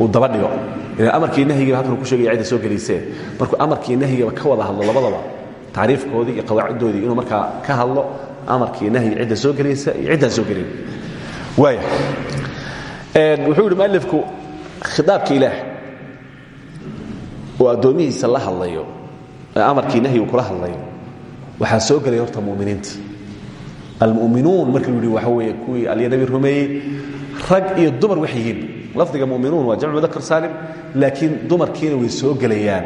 uu daba dhigo. Ilan amarkii nahyigiiba halkan uu ku sheegaya cidda soo gelaysee markuu amarkii nahyigaba ka wada hadlo labadaba tacriifkoodii iyo qawaaciddoodii inuu markaa ka hadlo amarkii nahyiga cidda soo gelaysa iyo ciddaan soo gelayn waaya wuxuu yidhi mualifku khitaabka ilaah oo addoomihiisa la hadlayo ee amarkii nahyigu kula hadlayo waxaa soo gelaya horta muminiinta. Almuminuun markii lu yidhi waxa weeye kuwii alya nabi rumeeyey rag iyo dumar waxay yihiin lafdiga muminuun waa jamcu mudakar saalim laakiin dumarkiina way soo gelayaan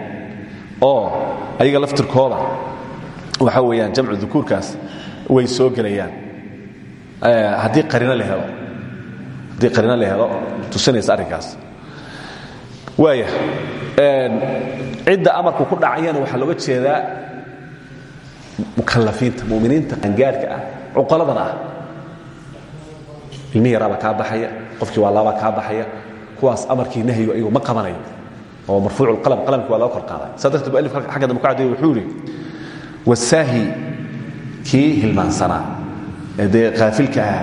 oo ayaga laftirkooda waxa weeyaan jamcu dukuurkaas way soo gelayaan. Haddii qarino la helo haddii qarino la helo tusinaysa arrinkaas. Waaya cidda amarku ku dhacayana waxaa looga jeedaa mukalafiinta muminiinta qaangaadhka ah cuqaladan ah. Ilmihi baxaya qofkii waa laabaa kaa baxaya kuwaas amarkii nahyigu ayuu ma qabanayo oo marfuucu qalam qalamkii waa laga kor qaaday. Saa darteed mualif xagga dambe ku caddeeye wuxuu yidhi wasaahi kii hilmaansanaa ee dee kaafilka ah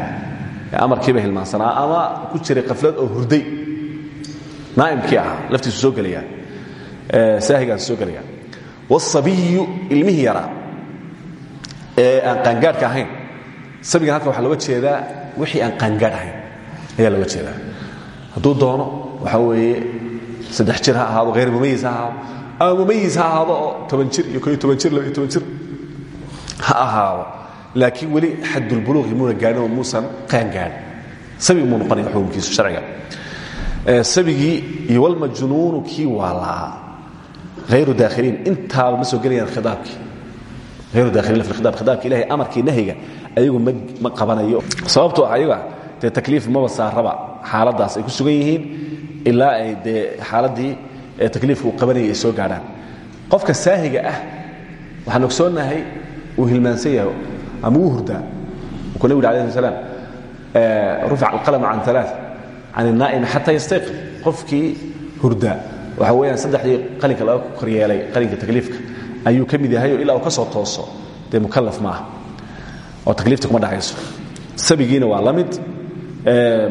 ee amarkiiba hilmaansanaa ama ku jiray kaflad oo hurday naa'imkii ahaa laftiisu soo gelayaan saahigaas soo gelayaan wasabiyu ilmihii yaraa ee aan qaangaadhka ahayn. Sabigan halkan waxaa looga jeedaa wixii aan qaangaadh ahayn ayaa looga jeedaa. Hadduu doono waxaa weeye saddex jir ha ahaado hayr mumayis ha ahaado. Ama mumayis ha ahaado oo toban jir iyo ko iyo toban jir laba iyo toban jir ha ahaado. Laakiin weli xadulbuluuqi muuna gaadhin oo muusan qaangaadhin sabi muu noqonaya xukunkiisu sharciga. Sabigii iyo walmajnuunu kii waalaa hayru daakhiliin intaaba ma soo gelayaan khidaabkii. Hayru daakhiliin fi khidaab khidaabka ilahay amarkii nahyiga ayagu ma qabanayo. Sababtoo ah ayaga dee takliif maba saaraba xaaladdaas ay ku sugan yihiin ilaa ay dee xaaladdii takliifka uu qabanayay ay soo gaadhaan. Qofka saahiga ah waxaan ogsoonnahay uu hilmaansan yahay ama uu hurdaa. Wuxuu nabig alayh sl slam rufica alqalamu can alaa can الnaa'imi xata yastayqid qofkii hurda waxa weeyaan saddexdii qalinka laga koryeelay qalinka takliifka ayuu ka mid yahay oo ilaa uu ka soo tooso dee mukalaf maaha oo takliifta kuma dhacayso sabigiina waa la mid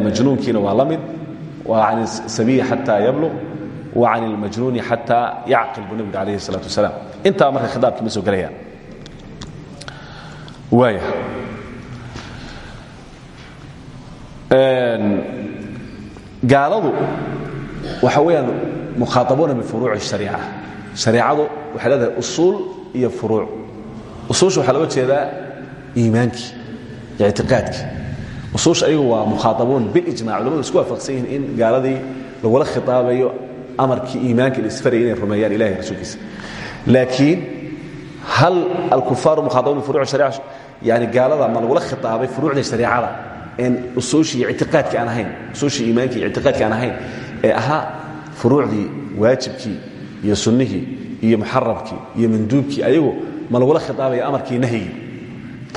majnuunkiina waa la mid wa can sabiyi xataa yabluq wa can اlmajnuuni xataa yacqil buu nebigu alayh الsalatu wasalaam intaa marka khidaabkii ma soo gelayaan waaya gaaladu waxa weeyaan mukhaaabuuna bifuruuci shariica shareicadu waxay leedahay usuul iyo furuuc usuusha waxaa looga jeedaa iimaankii iyo ictiqaadkii usuusha ayagu waa mukhaabuun bilijmac. Culamadu isku waafaqsan yihiin in gaaladii lagula khitaabayo amarkii iimaanka isfaraya inay rumeeyaan ilahay rasuulkiisa. Laakiin hal alkufaaru mukhaabuun bifuruuci shariica yani gaalada ma lagula khitaabay furuucda shareicada usuushii ictiqaadkii aan ahayn usuushii iimaankii ictiqaadkii aan ahayn ee ahaa furuucdii waajibkii iyo sunnihii iyo muxarabkii iyo manduubkii ayagu ma lagula khitaabaya amarkii nahyigii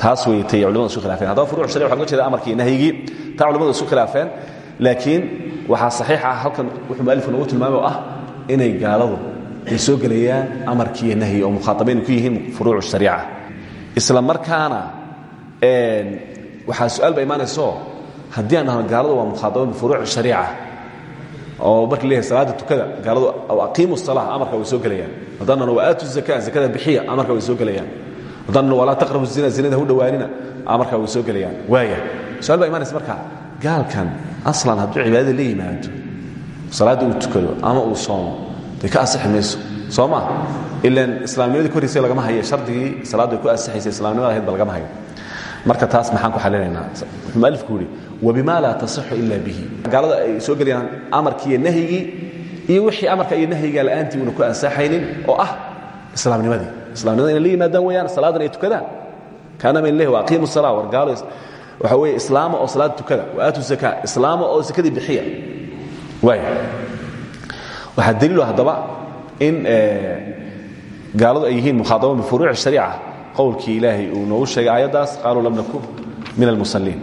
taas wey tay culimadu isu khilaafeen haddaba furuc sharic waxa loga jeeda amarkii nahyigii taa culimadu isu khilaafeen laakiin waxaa saxiix ah halkan wuxuu mualifku nagu tilmaamay oo ah inay gaaladu ay soo gelayaan amarkii iyo nahyi oo mukhaatabayn ku yihiin furuucu shariica isla markaana waxaa su'aal ba imaanayso haddii aan dhahno gaaladu waa mukhaadaba bifuruuci shariica oo markii leeyahay salaada tukada gaaladu aw aqiimu salaa amarka way soo gelayaan haddaan dhahno wa aatu zaka zakada bixiya amarka way soo gelayaan dhahno walaa taqrabu zina zinada hu dhowaanina amarka way soo gelayaan. Waaya su'aal baa imanaysa marka gaalkan aslan hadduu cibaadada la yimaado salaadda uu tukado ama uu soomo dee ka asixi mayso. Soo maa ilan islaamnimadii ka horreysay lagama hayo. Shardigii salaaddu ay ku asixaysay islamnimada ahayd ba lagama hayo. Marka taas maxaan ku xalinaynaa wuxuu mualifku yidhi wabima laa tasixu ila bihi. Gaalada ay soo gelayaan amarkii iyo nahyigii iyo wixii amarka iyo nahyiga la'aantii una ku ansaxaynin oo ah islaamnimadii islamnimada inay la yimaadaan weeyaan salaadan ay tukadaan. Kaana min leh waaqiimu salaa war gaalo waxa weeye islaama oo salaada tukada wa aatu zakaa islaama oo sakadii bixiya. Waaya waxaa daliilo haddaba in gaaladu ay yihiin mukhaadaban bifuruuci shariica. Qowlkii ilaahay uu noogu sheegay aayaddaas qaaluu lam nakun min almusalliin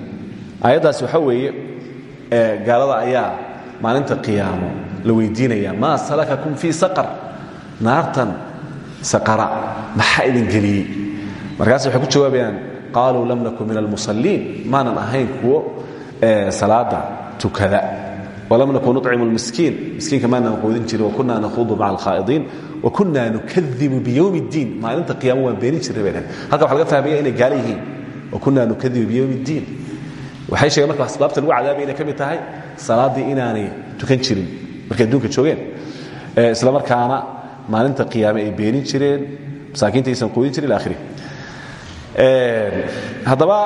aayaddaas waxaa weeye gaalada ayaa maalinta qiyaamo la weydiinaya maa salakakum fii saqar? Naartan saqara maxaa idin geliyey markaas waxay ku jawaabayaan qaaluu lam nakun min almusalliin maanan ahayn kuwo salaada tukada walam nakun nucimu lmiskiin miskiinka maanaan quudin jirin wakunaa nakhuudu maca alkhaa'idiin wakunaa nukadibu biyowm اddiin maalinta qiyama waan beenin jirnay bay dhaheen halka waxa laga fahmaya inay gaala yihiin wakunaa nukadibu biyowm اddiin waxay sheegeen marka asbaabta lagu cadaabaya inay ka mid tahay salaaddii inaanay tukan jirin markay adduunka joogeen isla markaana maalinta qiyaame ay beenin jireen masaakiinta aysan quudin jirin ila akhirih. Haddaba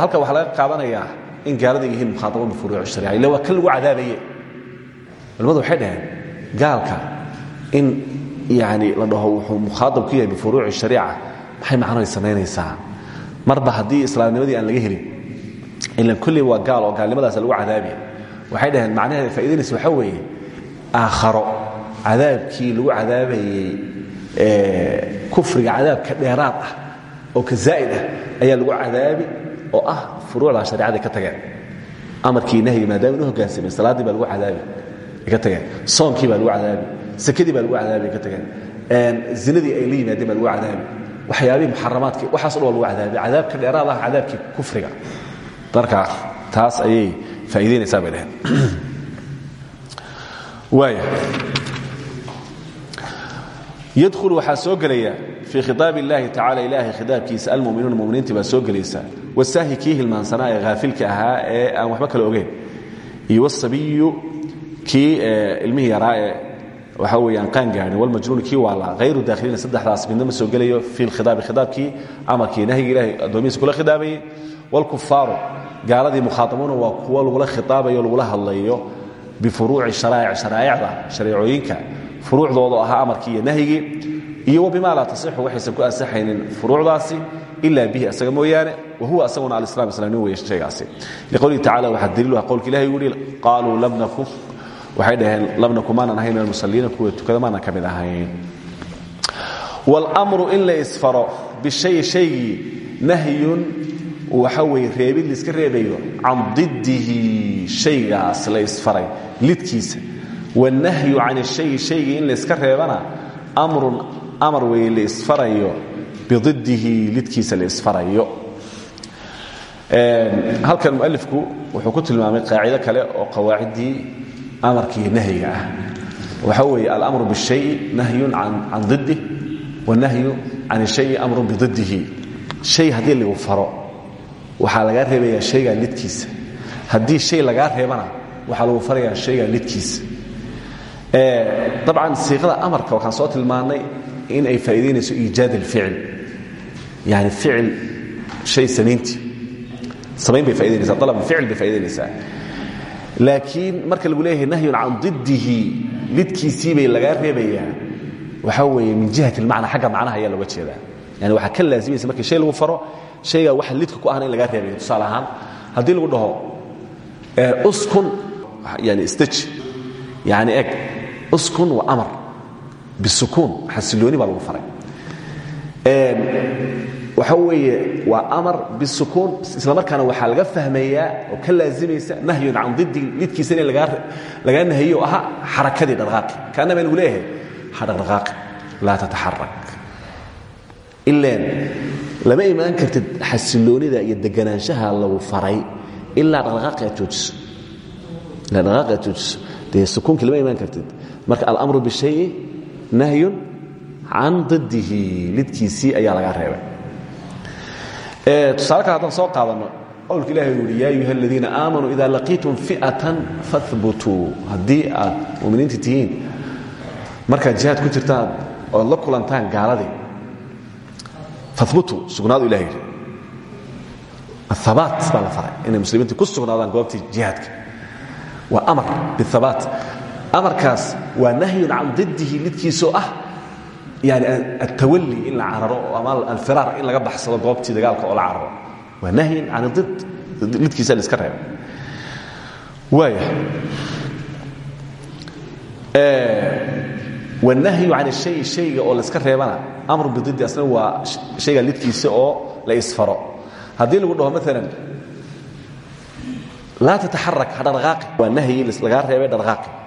halka waxaa laga qaadanayaa in gaalada yihiin mukhaadaba bifuruuc sharica illa waa kan lagu cadaabaye. Culimmadu waxay dhaheen gaalka in yani la dhaho wuxuu mukhaadab ku yahay bifuruuci shariica maxay macnoay samaynaysaa? Marba haddii islaamnimadii aan laga helin ilan kulliba waa gaal oo gaalnimadaas lagu cadaabaya waxay dhaheen macnaheeda faa'idaynaysa waxaa weeye aakharo cadaabkii lagu cadaabayey kufriga cadaabka dheeraad ah oo ka zaa'id ah ayaa lagu cadaabi oo ah furuucda shareecaday ka tageen. Amarkii nahyi maadaama inu salaaddii baa lagu cadaabi ka tageen. Soonkii baa lagu cadaabi sakadii baa lagu cadaabi ay ka tageen. Zinadii ay la baa lagu cadaabi. Waxyaabihii muxaramaadkii waxaaso dhan lagu cadaabi. Cadaabka dheeraad ah cadaabkii kufriga. Marka taas ayay faa'iidaynaysaa bay dhaheen [CLEARS THROAT] yadkhulu waxaa soo gelaya fii khiaab اllahi tacala ilaahay khidaabkiisa almuminuuna muminiintii baa soo gelaysa. Wasaahi kii hilmaansanaa ee haafilka ahaa ee aan waxba kale ogeyn. Iyo wsabiyu kii ilmihii yaraa ee waxa weyaan qaan gaadhin walmajnuun kii waalaa hayru daakhiliina saddexdaas midna ma soo gelayo fi lkhidaabi khidaabkii amarkii nahyiga ilahay addoomihiisa kula khidaabayey wاlkufaaru gaaladii mukhaaabuuna waa kuwo lagula khidaabayo lagula hadlayo bifuruuci sharaa'ic sharaa'icda shareecooyinka furuucdooda oo ahaa amarkii iyo nahyigii iyo wbima laa tasixu waxaysan ku ansaxaynin furuucdaasi ila bihi asaga mooyaane wahuwa asaguna alislam islamnimo weeye shaygaasi liqowlihi tacala waxaa daliilu ah qowlka ilahi uu yihi qaaluu lam naku waxay dhaheen lam naku maanan ahayn min almusaliina kuwa tukada maanan ka mid ahayn. Wاlmru in la isfaro bishayi shaygii nahyun waxa weeye reebid laiska reebayo can didihi shaygaas la isfaray lidkiisa wanahyu can ishayi shaygii in layska reebana mrun amar weeye la isfarayo bididihi lidkiisa la isfarayo halkan mualifku wuxuu ku tilmaamay qaacido kale oo qawaaciddii amarka iyo nahyiga ah waxa weeye alamru bishayi nahyun can didih wanahyu can ishayi amrun bididihi shay haddii lagu faro waxaa lidkiisa haddii shay lagaa reebana waxaa lagu farayaa shaygaa lidkiisa dabcan siiqada amarka waxaan soo tilmaannay in ay faa'idaynayso iijaad alficil. Yani ficil shay samayntii samayn bay faa'idaynaysaa dalab ficil bay faa'idaynaysaa laakiin marka lagu leeyahay nahyun can didihi lidkiisii bay lagaa reebayaa. Waxaa weeye min jihati almacna xagga macnaha ayaa looga jeedaa. Yani waxaa ka laazimaysa markii shay lagu faro shaygaa waxa lidka ku ahna in lagaa reebayo. Tusaale ahaan haddii lagu dhaho uskun yani istaji yani eg uskun waa amar. Bisukuun xasilooni baa lagu faray. Waxa weeye waa amar bisukuun isla markaana waxaa laga fahmayaa oo ka laazimaysa nahyun can didi lidkiisa in lagaa nahiyo o ahaa xarakadii dhaqaaqi. Kaana baa lagu leeyahay ha dhaqdhaqaaqi laa tataxarak ilaan lama imaan kartid xasiloonida iyo deganaanshaha lagu faray ilaa dhaqdhaqaaqi aad joojiso. Ilaa dhaqaaqi aad joojiso. Dee sukuunkii lama imaan kartid marka alamru bishayi nahyun can didihi lidkiisii ayaa laga reebay. Tusaale kale haddaan soo qaadanno qowlka ilahi uu yihi ya ayuha aladiina aamanuu ida fi'atan fahbutuu haddii aad muminiinta tihiin markaad ku jirtaan oad la kulantaan gaaladii fahbutuu sugnaadu ilah yidhi. Ahabaat baa la faray inay muslimiinta ku sugnaadaan goobtii jihaadka. Waa amar amarkaas waa nahyun can diddihi lidkiisoo ah yani altawali in la cararo ama alfiraar in laga baxsado goobtii dagaalka oo la cararo. Waa nahyin can did lidkiisa la iska reeba waaya wanahyu can shay shayga oo la iska reebana amru bididdi asna waa shayga lidkiisa oo la isfaro. Haddii lagu dhaho maalan laa tataxarak ha dharqaaqi waa nahyi lagaa reebay dharqaaqi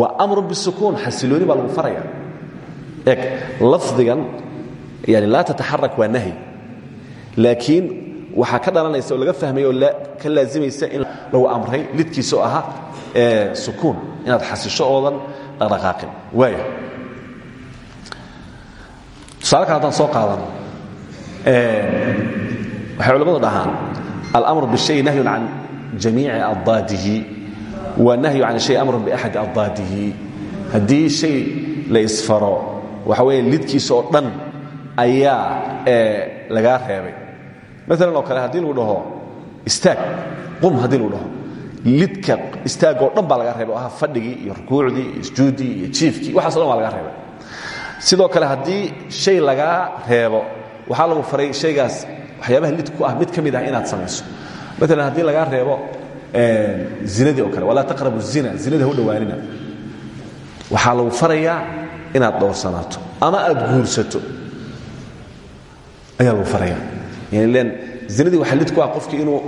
waa amru bisukuun xasilooni baa lagu faraya eg lafdigan yani laa tataxarak waa nahyi laakiin waxaa ka dhalanaysa oo laga fahmaya oo ka laazimaysa in lagu amray lidkiisa oo ahaa sukuun inaad xasisho oodan dhaqdhaqaaqin waaya tusaale kale haddaan soo qaadano waxay culimmadu dhahaan alamru bishay nahyun can jamiici addaadihi wa nahyu can shay amrun biaxadi addaadihi haddii shay la isfaro waxa weeye lidkiisa oo dhan ayaa lagaa reebay. Maalan oo kale haddii lagu dhaho istaag qum haddii lagu dhaho lidka istaagoo dhan baa laga reebay oo aha fadhigii iyo rukuucdii iyo sujuuddii iyo jiifkii waxaso dhan baa laga reebay. Sidoo kale haddii shay lagaa reebo waxaa lagu faray shaygaas waxyaabaha lid ku ah mid ka mid ah inaad samayso. Maalan haddii lagaa reebo zinadii oo kale. Walaa taqrabu zina zinada hu dhowaanina waxaa lagu farayaa inaad dhowrsanaato ama aad guursato. Ayaa lagu faraya yani len zinadii waxaa lid ku ah qofkii inuu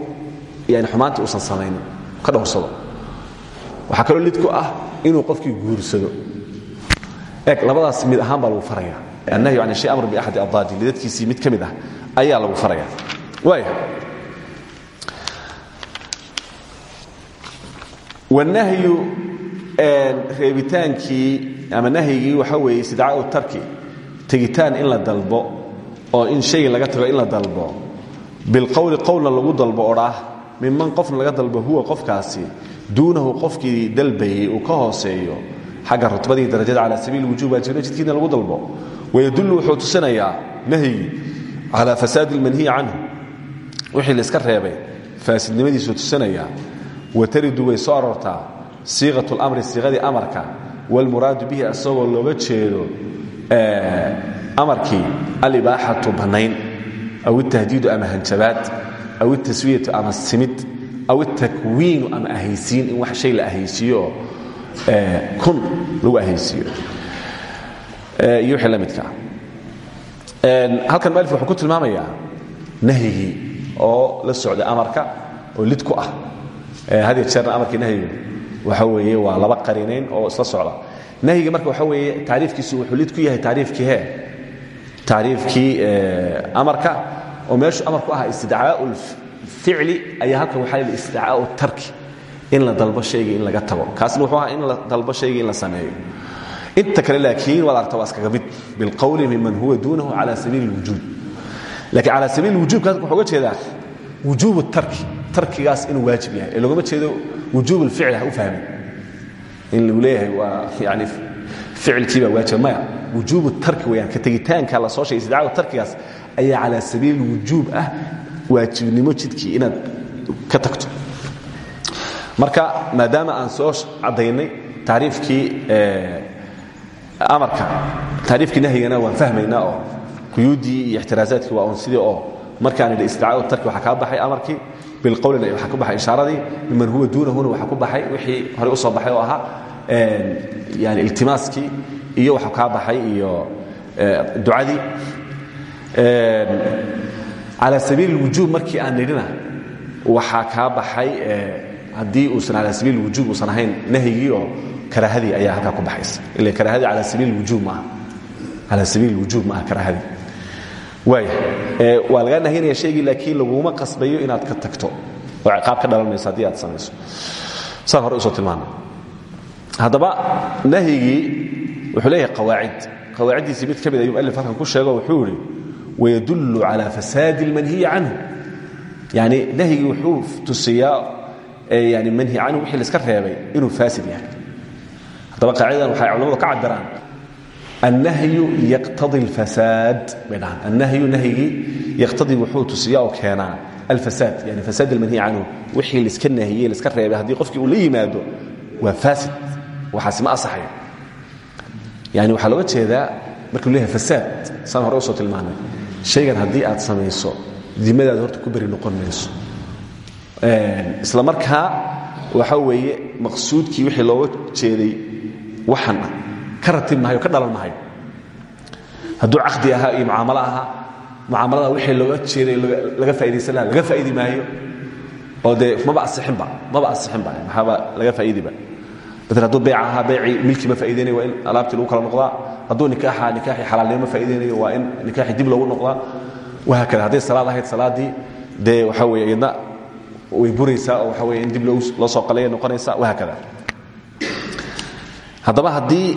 yani xumaantii uusan samaynin ka dhowrsado waxaa kaloo lid ku ah inuu qofkii guursado. Eg labadaas mid ahaan baa lagu faraya annahyu can shay amr biaxadi addaadi lidadkiisii mid ka mid ah ayaa lagu faraya waaya wanahyu reebitaankii ama nahyigii waxa weeye istidcaau tarki tegitaan in la dalbo oo in shay laga tago in la dalbo. Bilqowli qowlna lagu dalbo odhaah minman qofna laga dalbo huwa qofkaasi duunahu qofkii dalbayey uu ka hooseeyo xagga rutbadii darajada cala sabiili wujub waajibna jidkiina lagu dalbo. Wayadullu wuxuu tusinayaa nahyigii calaa fasaadi ilmanhiyi canhu. Wixii la iska reebay faasidnimadiisuu tusinayaa wataridu way soo aroortaa siiqat lamri siiqadii amarka. Wاlmuraadu bihi asagoo looga jeedo amarkii alibaaxatu bannayn. Aw itahdiidu ama hanjabaad aw itaswiyatu ama simid aw itakwiinu ama ahaysiin in wax shay la ahaysiiyo oo kun lagu ahaysiiyo. Iyo wixii la midkaa halkan mualif wuxuu ku tilmaamayaa nahyigii oo la socda amarka oo lid had jeerna amarkii nahyigu waxa weeye waa laba qarinayn oo isla socda. Nahyiga marka waxa weeye taariifkiisu wuxuu lid ku yahay taariifkii he taariifkii amarka oo meeshu amarku aha istidcaau lficli ayaa halkan waxaa la istidcaau tarki. In la dalbo shayga in laga tago. Kaasna wuxuu ahaa in la dalbo shayga in la sameeyo. Inta kale laakiin waad aragta waa iskaga mid bilqowli miman huwa duunahu cala sabiili اlwujuub lakiin cala sabiili wujubka halkan wuxuu uga jeedaa wujuubu tarki tarkigaas inuu waajib yahay. Ee loogama jeedo wujuub اlficl ha u fahmin in lagu leeyahay waa yani ficilkii baa waajiba maya. Wujuubu tarki weyaan ka tegitaanka la soo sheegay istidcaagu tarkigaas ayaa cala sabiili wujuub ah waajibnimo jidkii inaad ka tagto. Marka maadaama aan soo caddaynay taariifkii amarka taariifkii nahyigana waan fahmaynaa oo quyuuddii iyo ixtiraazaadkii waa un sidii oo markaan idhi istidcaau tarki waxaa kaa baxay amarkii biqowlina waxaa ku baxay ishaaradii biman huwa duunahuna waxaa ku baxay wixii horey u soo baxay oo ahaa yani iltimaaskii iyo waxa kaa baxay iyo ducadii cala sabiili lwujuub markii aan nidhina waxaa kaa baxay haddii uusan cala sabiili lwujuub uusan ahayn nahyigii oo karaahadii ayaa halkaa ku baxaysa ila karaahadii ala sabiili lwujuub maaha cala sabiili lwujuub maaha karaahadii waaya waa lagaa nahyinaya shaygii laakiin laguma qasbayo inaad ka tagto. Oo ciqaab ka dhalan mayso haddii aad samayso. Saan hore u soo nahyigii wuxuu leeyahay qawaacid. Qawaaciddiisii mid ka mid ayuu mualif halkan ku sheego wuxuu yidhi wayadullu cala fasaadi اlmanhiyi canhu. Yani nahyigii wuxuu tusiyaa yani manhi canhu wixii laiska reebay inuu faasid yahay. Haddaba qaacidadan waxay culamadu ka cabiraan annahyu yaqtadi alfasaad bay dhahaan annahyu nahyigii yaqtadii wuxuu tusiyaa oo keenaa alfasaad yani fasaad almanhi canhu wixii laiska nahiyey laiska reebay haddii qofkii uu la yimaado waa faasid waxaasi ma asaxayo yani waxaa looga jeedaa markuu leeyahay fasaad saan hore u soo tilmaanay shaygan haddii aad samayso dimadaada horta ku beri noqon mayso isla markaa waxa weeye maqsuudkii wixii looga jeeday waxan ah ka ratib mahayo ka dhalan mahayo hadduu caqdi ahaa iyo mucaamalo ahaa mucaamalada wixii looga jeeday laga faa'idaysan laha laga faa'idi maayo. Oo dee maba asixinba maba asixinba maxaaba laga faa'iidiba. Maala hadduu beec ahaa beecii milkii ma faa'iidaynayo waa in alaabtii lagu kala noqdaa. Hadduu nikaaxa nikaaxii xalaalnimo ma faa'iidaynayo waa in nikaaxii dib loogu noqdaa. Wahaa kada hadday salaad ahayd salaaddii dee waxaa weeye iyadna way buraysaa oo waxa weye in dib loo soo qalaya noqonaysa wahaa kada haddaba haddii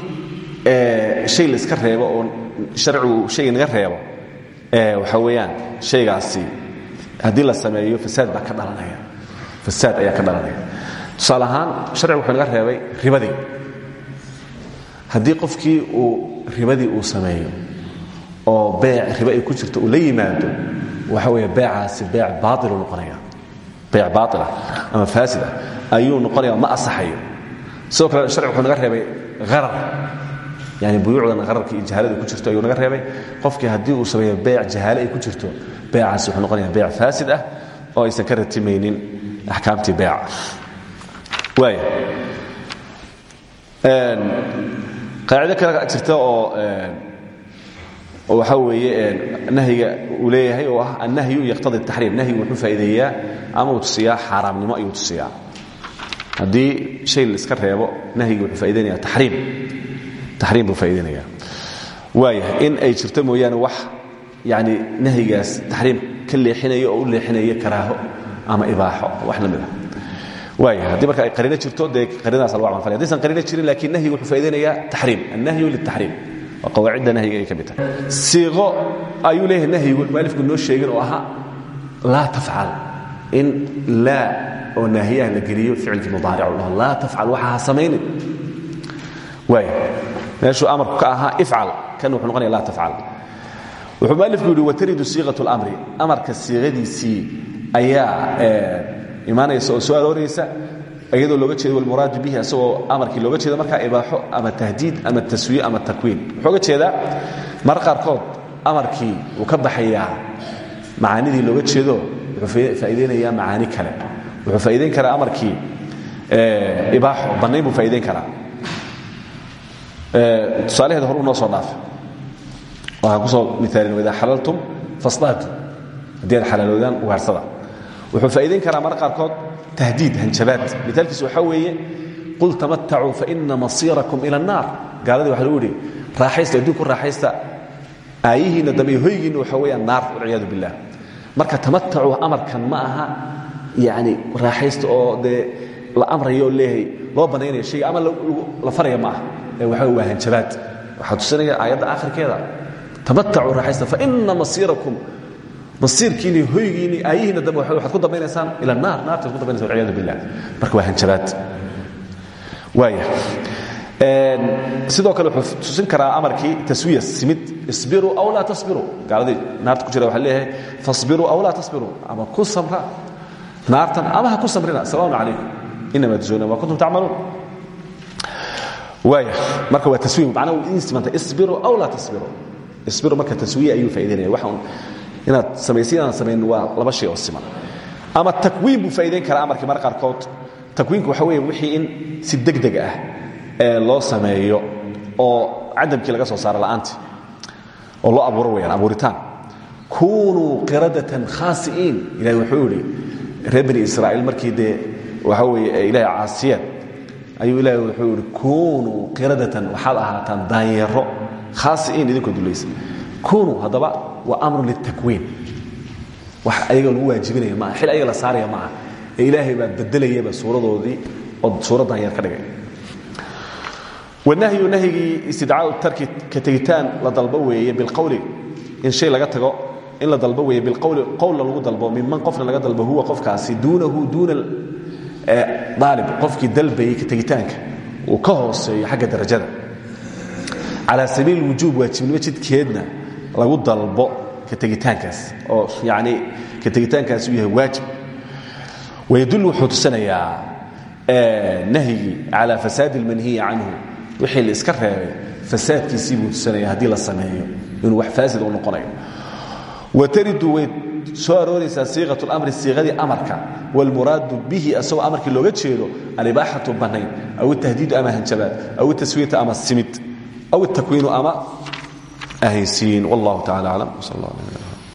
shay laiska reebo oo sharcigu shayga naga reebo. Waxaa weeyaan shaygaasi haddii la sameeyo fasaad baa ka dhalanaya. Fasaad ayaa ka dhalanaya. Tusaale ahaan sharcigu wuxuu naga reebay ribadii. Haddii qofkii uu ribadii uu sameeyo oo beec riba ay ku jirto uu la yimaado waxa weeye beecaasi beec baailu noqonaya. Beec baailah ama faasidah ayuu noqonaya ma asaxayo. Sidoo kale sharcigu wuxuu naga reebay harar yani buyuucdan hararka iyo jahaalada ku jirto ayuu naga reebay. Qofkii haddii uu sameeyo beec jahaale ay ku jirto beecaasi wuxuu noqonaya beec faasid ah oo aysan ka ratimaynin axkaamtii beeca. Waaya qaacido kale jirta oo waxaa weeye nahyiga uu leeyahay oo ah annahyu yaqtadi taxriim nahyigu wuxuu faa'iideeyaa ama uu tusiyaa xaaraamnimo ayuu tusiyaa. Haddii shay iska reebo nahyiga wuxuu faa'ideynaya taxriim taxriim buu faa'ideynaya waaya in ay jirto mooyaane wax yani nahyigaas taxriim ka leexinaya oo u leexinaya karaaho ama ibaaxo wax la mid ah. Waaya haddii marka ay qariino jirto dee qariinadaas lagu camal falay haddaysan qariino jirin laakiin nahyigu wuxuu faa'ideynaya taxriim annahyu liltaxriim waa qawaacidda nahyiga ay ka mid tahay. Siiqo ayuu leeyahay nahyigu mualifku noo sheegin oo ahaa laa tafcal. In laa oo naahiyaha la geliyo ficilkii mudaaric laa tafcal waxa ha samaynin waaya meeshuu amarku ka ahaa ifcal. Kan wuxuu noqonaya laa tafcal. Wuxuu mualifku yidhi wataridu siiqat اlamri amarka siiqadiisii ayaa imaanaysa oo soo arooraysa iyadoo looga jeedo walmuraadu bihi asagoo amarkii looga jeedo markaa ibaaxo ama tahdiid ama taswiye ama takwiin. Wuxuu ga jeedaa mar qaarkood amarkii wuu ka baxayaa macaanidii looga jeedo wuxuu faa'iideynayaa macaani kale. Wuxuu faa'iideyn karaa amarkii ibaaxo bannayn buu faa'iideyn karaa tusaalaheeda hor noo soo dhaafa waxaan ku soo miaalin waidaa xalaltum fasdaatu haddii aad xalaaloodaan ugaarsada wuxuu faa'iideyn karaa mar qaarkood tahdiid hanjabaad. Miaalkiisu waxaa weeye qul tamatacuu faina masiirakum ila الnaar gaaladii waxa lagu yidhi raaxaysta adduunku raaxaysta. Aayihiinna weeyaan naar walciyaadu billah. Marka tamatacuu amarkan ma aha yani raaxaysta oo dee la amrayo oo leeyahay loo bannaynayo shayga ama la faraya ee waxa waa hanjabaad waxaa tusinaya aayadda aakhirkeeda tamatacuu raaxaysta faina masiirakum masiirkiini hoygiini aayihiina dambe waxaad ku dambaynaysaan ila naar naartaad ku dambaynaysan walciyadu billah marka waa hanjabaad waaya sidoo kale wuxuu tusin karaa amarkii taswiya simid isbiruu aw laa tasbiruu gaaladii naarta ku jira waxaa leeyahay fasbiruu aw laa tasbiruu ama ku samra naartan ama ha ku samrina sawaun calaykum. Inama tujzawna ma kuntum tacmaluun waaya marka waa taswiya macnaha uu idin simantay isbiruu aw laa tasbiruu isbiruu marka taswiya ayuu faa'idaynaya waxa inaad samaysa inaan samayn waa laba shay oo siman. Ama takwiin buu faa'idayn karaa amarkii mar qaarkood. Takwiinku waxa weeye wixii in si degdeg ah ee loo sameeyo oo cadamkii laga soo saaro la'aantii oo loo abuuro weyaan abuuritaan. Kunuu qiradatan khaasi'iin. Ilahay wuxuu yidhi reer bani israa'iil markii dee waxa weeye ilahay caasiyeen ayuu ilahay wuxuu yidhi kunuu qiradatan waxaad ahaataan daanyeero khaasi'iin idinkoo dulaysa kunuu haddaba waa amru litakwiin. Wax ayaga lagu waajibinaya maaha xil ayaga la saaraya maaha. Ee ilaahay baa bedelayaba suuradoodii oo suurad daanyeer ka dhigay. Wanahyu nahyigii istidcaau tarki ka tegitaan la dalbo weeye bilqowli in shay laga tago in la dalbo weeye bilqowli qowlna lagu dalbo minman qofna laga dalbo huwa qofkaasi duunahu duuna aalib qofkii dalbayay ka tegitaanka uu ka hooseeyo xagga darajada. Calaa sabiili wujuub waajibnimo jidkeedna lagu dalbo ka tegitaankaas oo yani ka tegitaankaasi uu yahay waajib. Wayadul wuxuu tusinayaa nahyigii calaa fasaadi اlmanhiyi canhu wixii la iska reebay fasaadkiisii buu tusinaya haddii la sameeyo inuu wax faasid u noqonayo. Wataridu way soo arooraysaa siiqaة اlamri siiqadii amarka wاlmuraadu bihi asagoo amarkii looga jeedo alibaaxatu bannayn aw itahdiidu ama hanjabaad aw itaswiyatu ama simid aw اtakwiinu ama ahaysiin wallah tacala aclam wsal اllah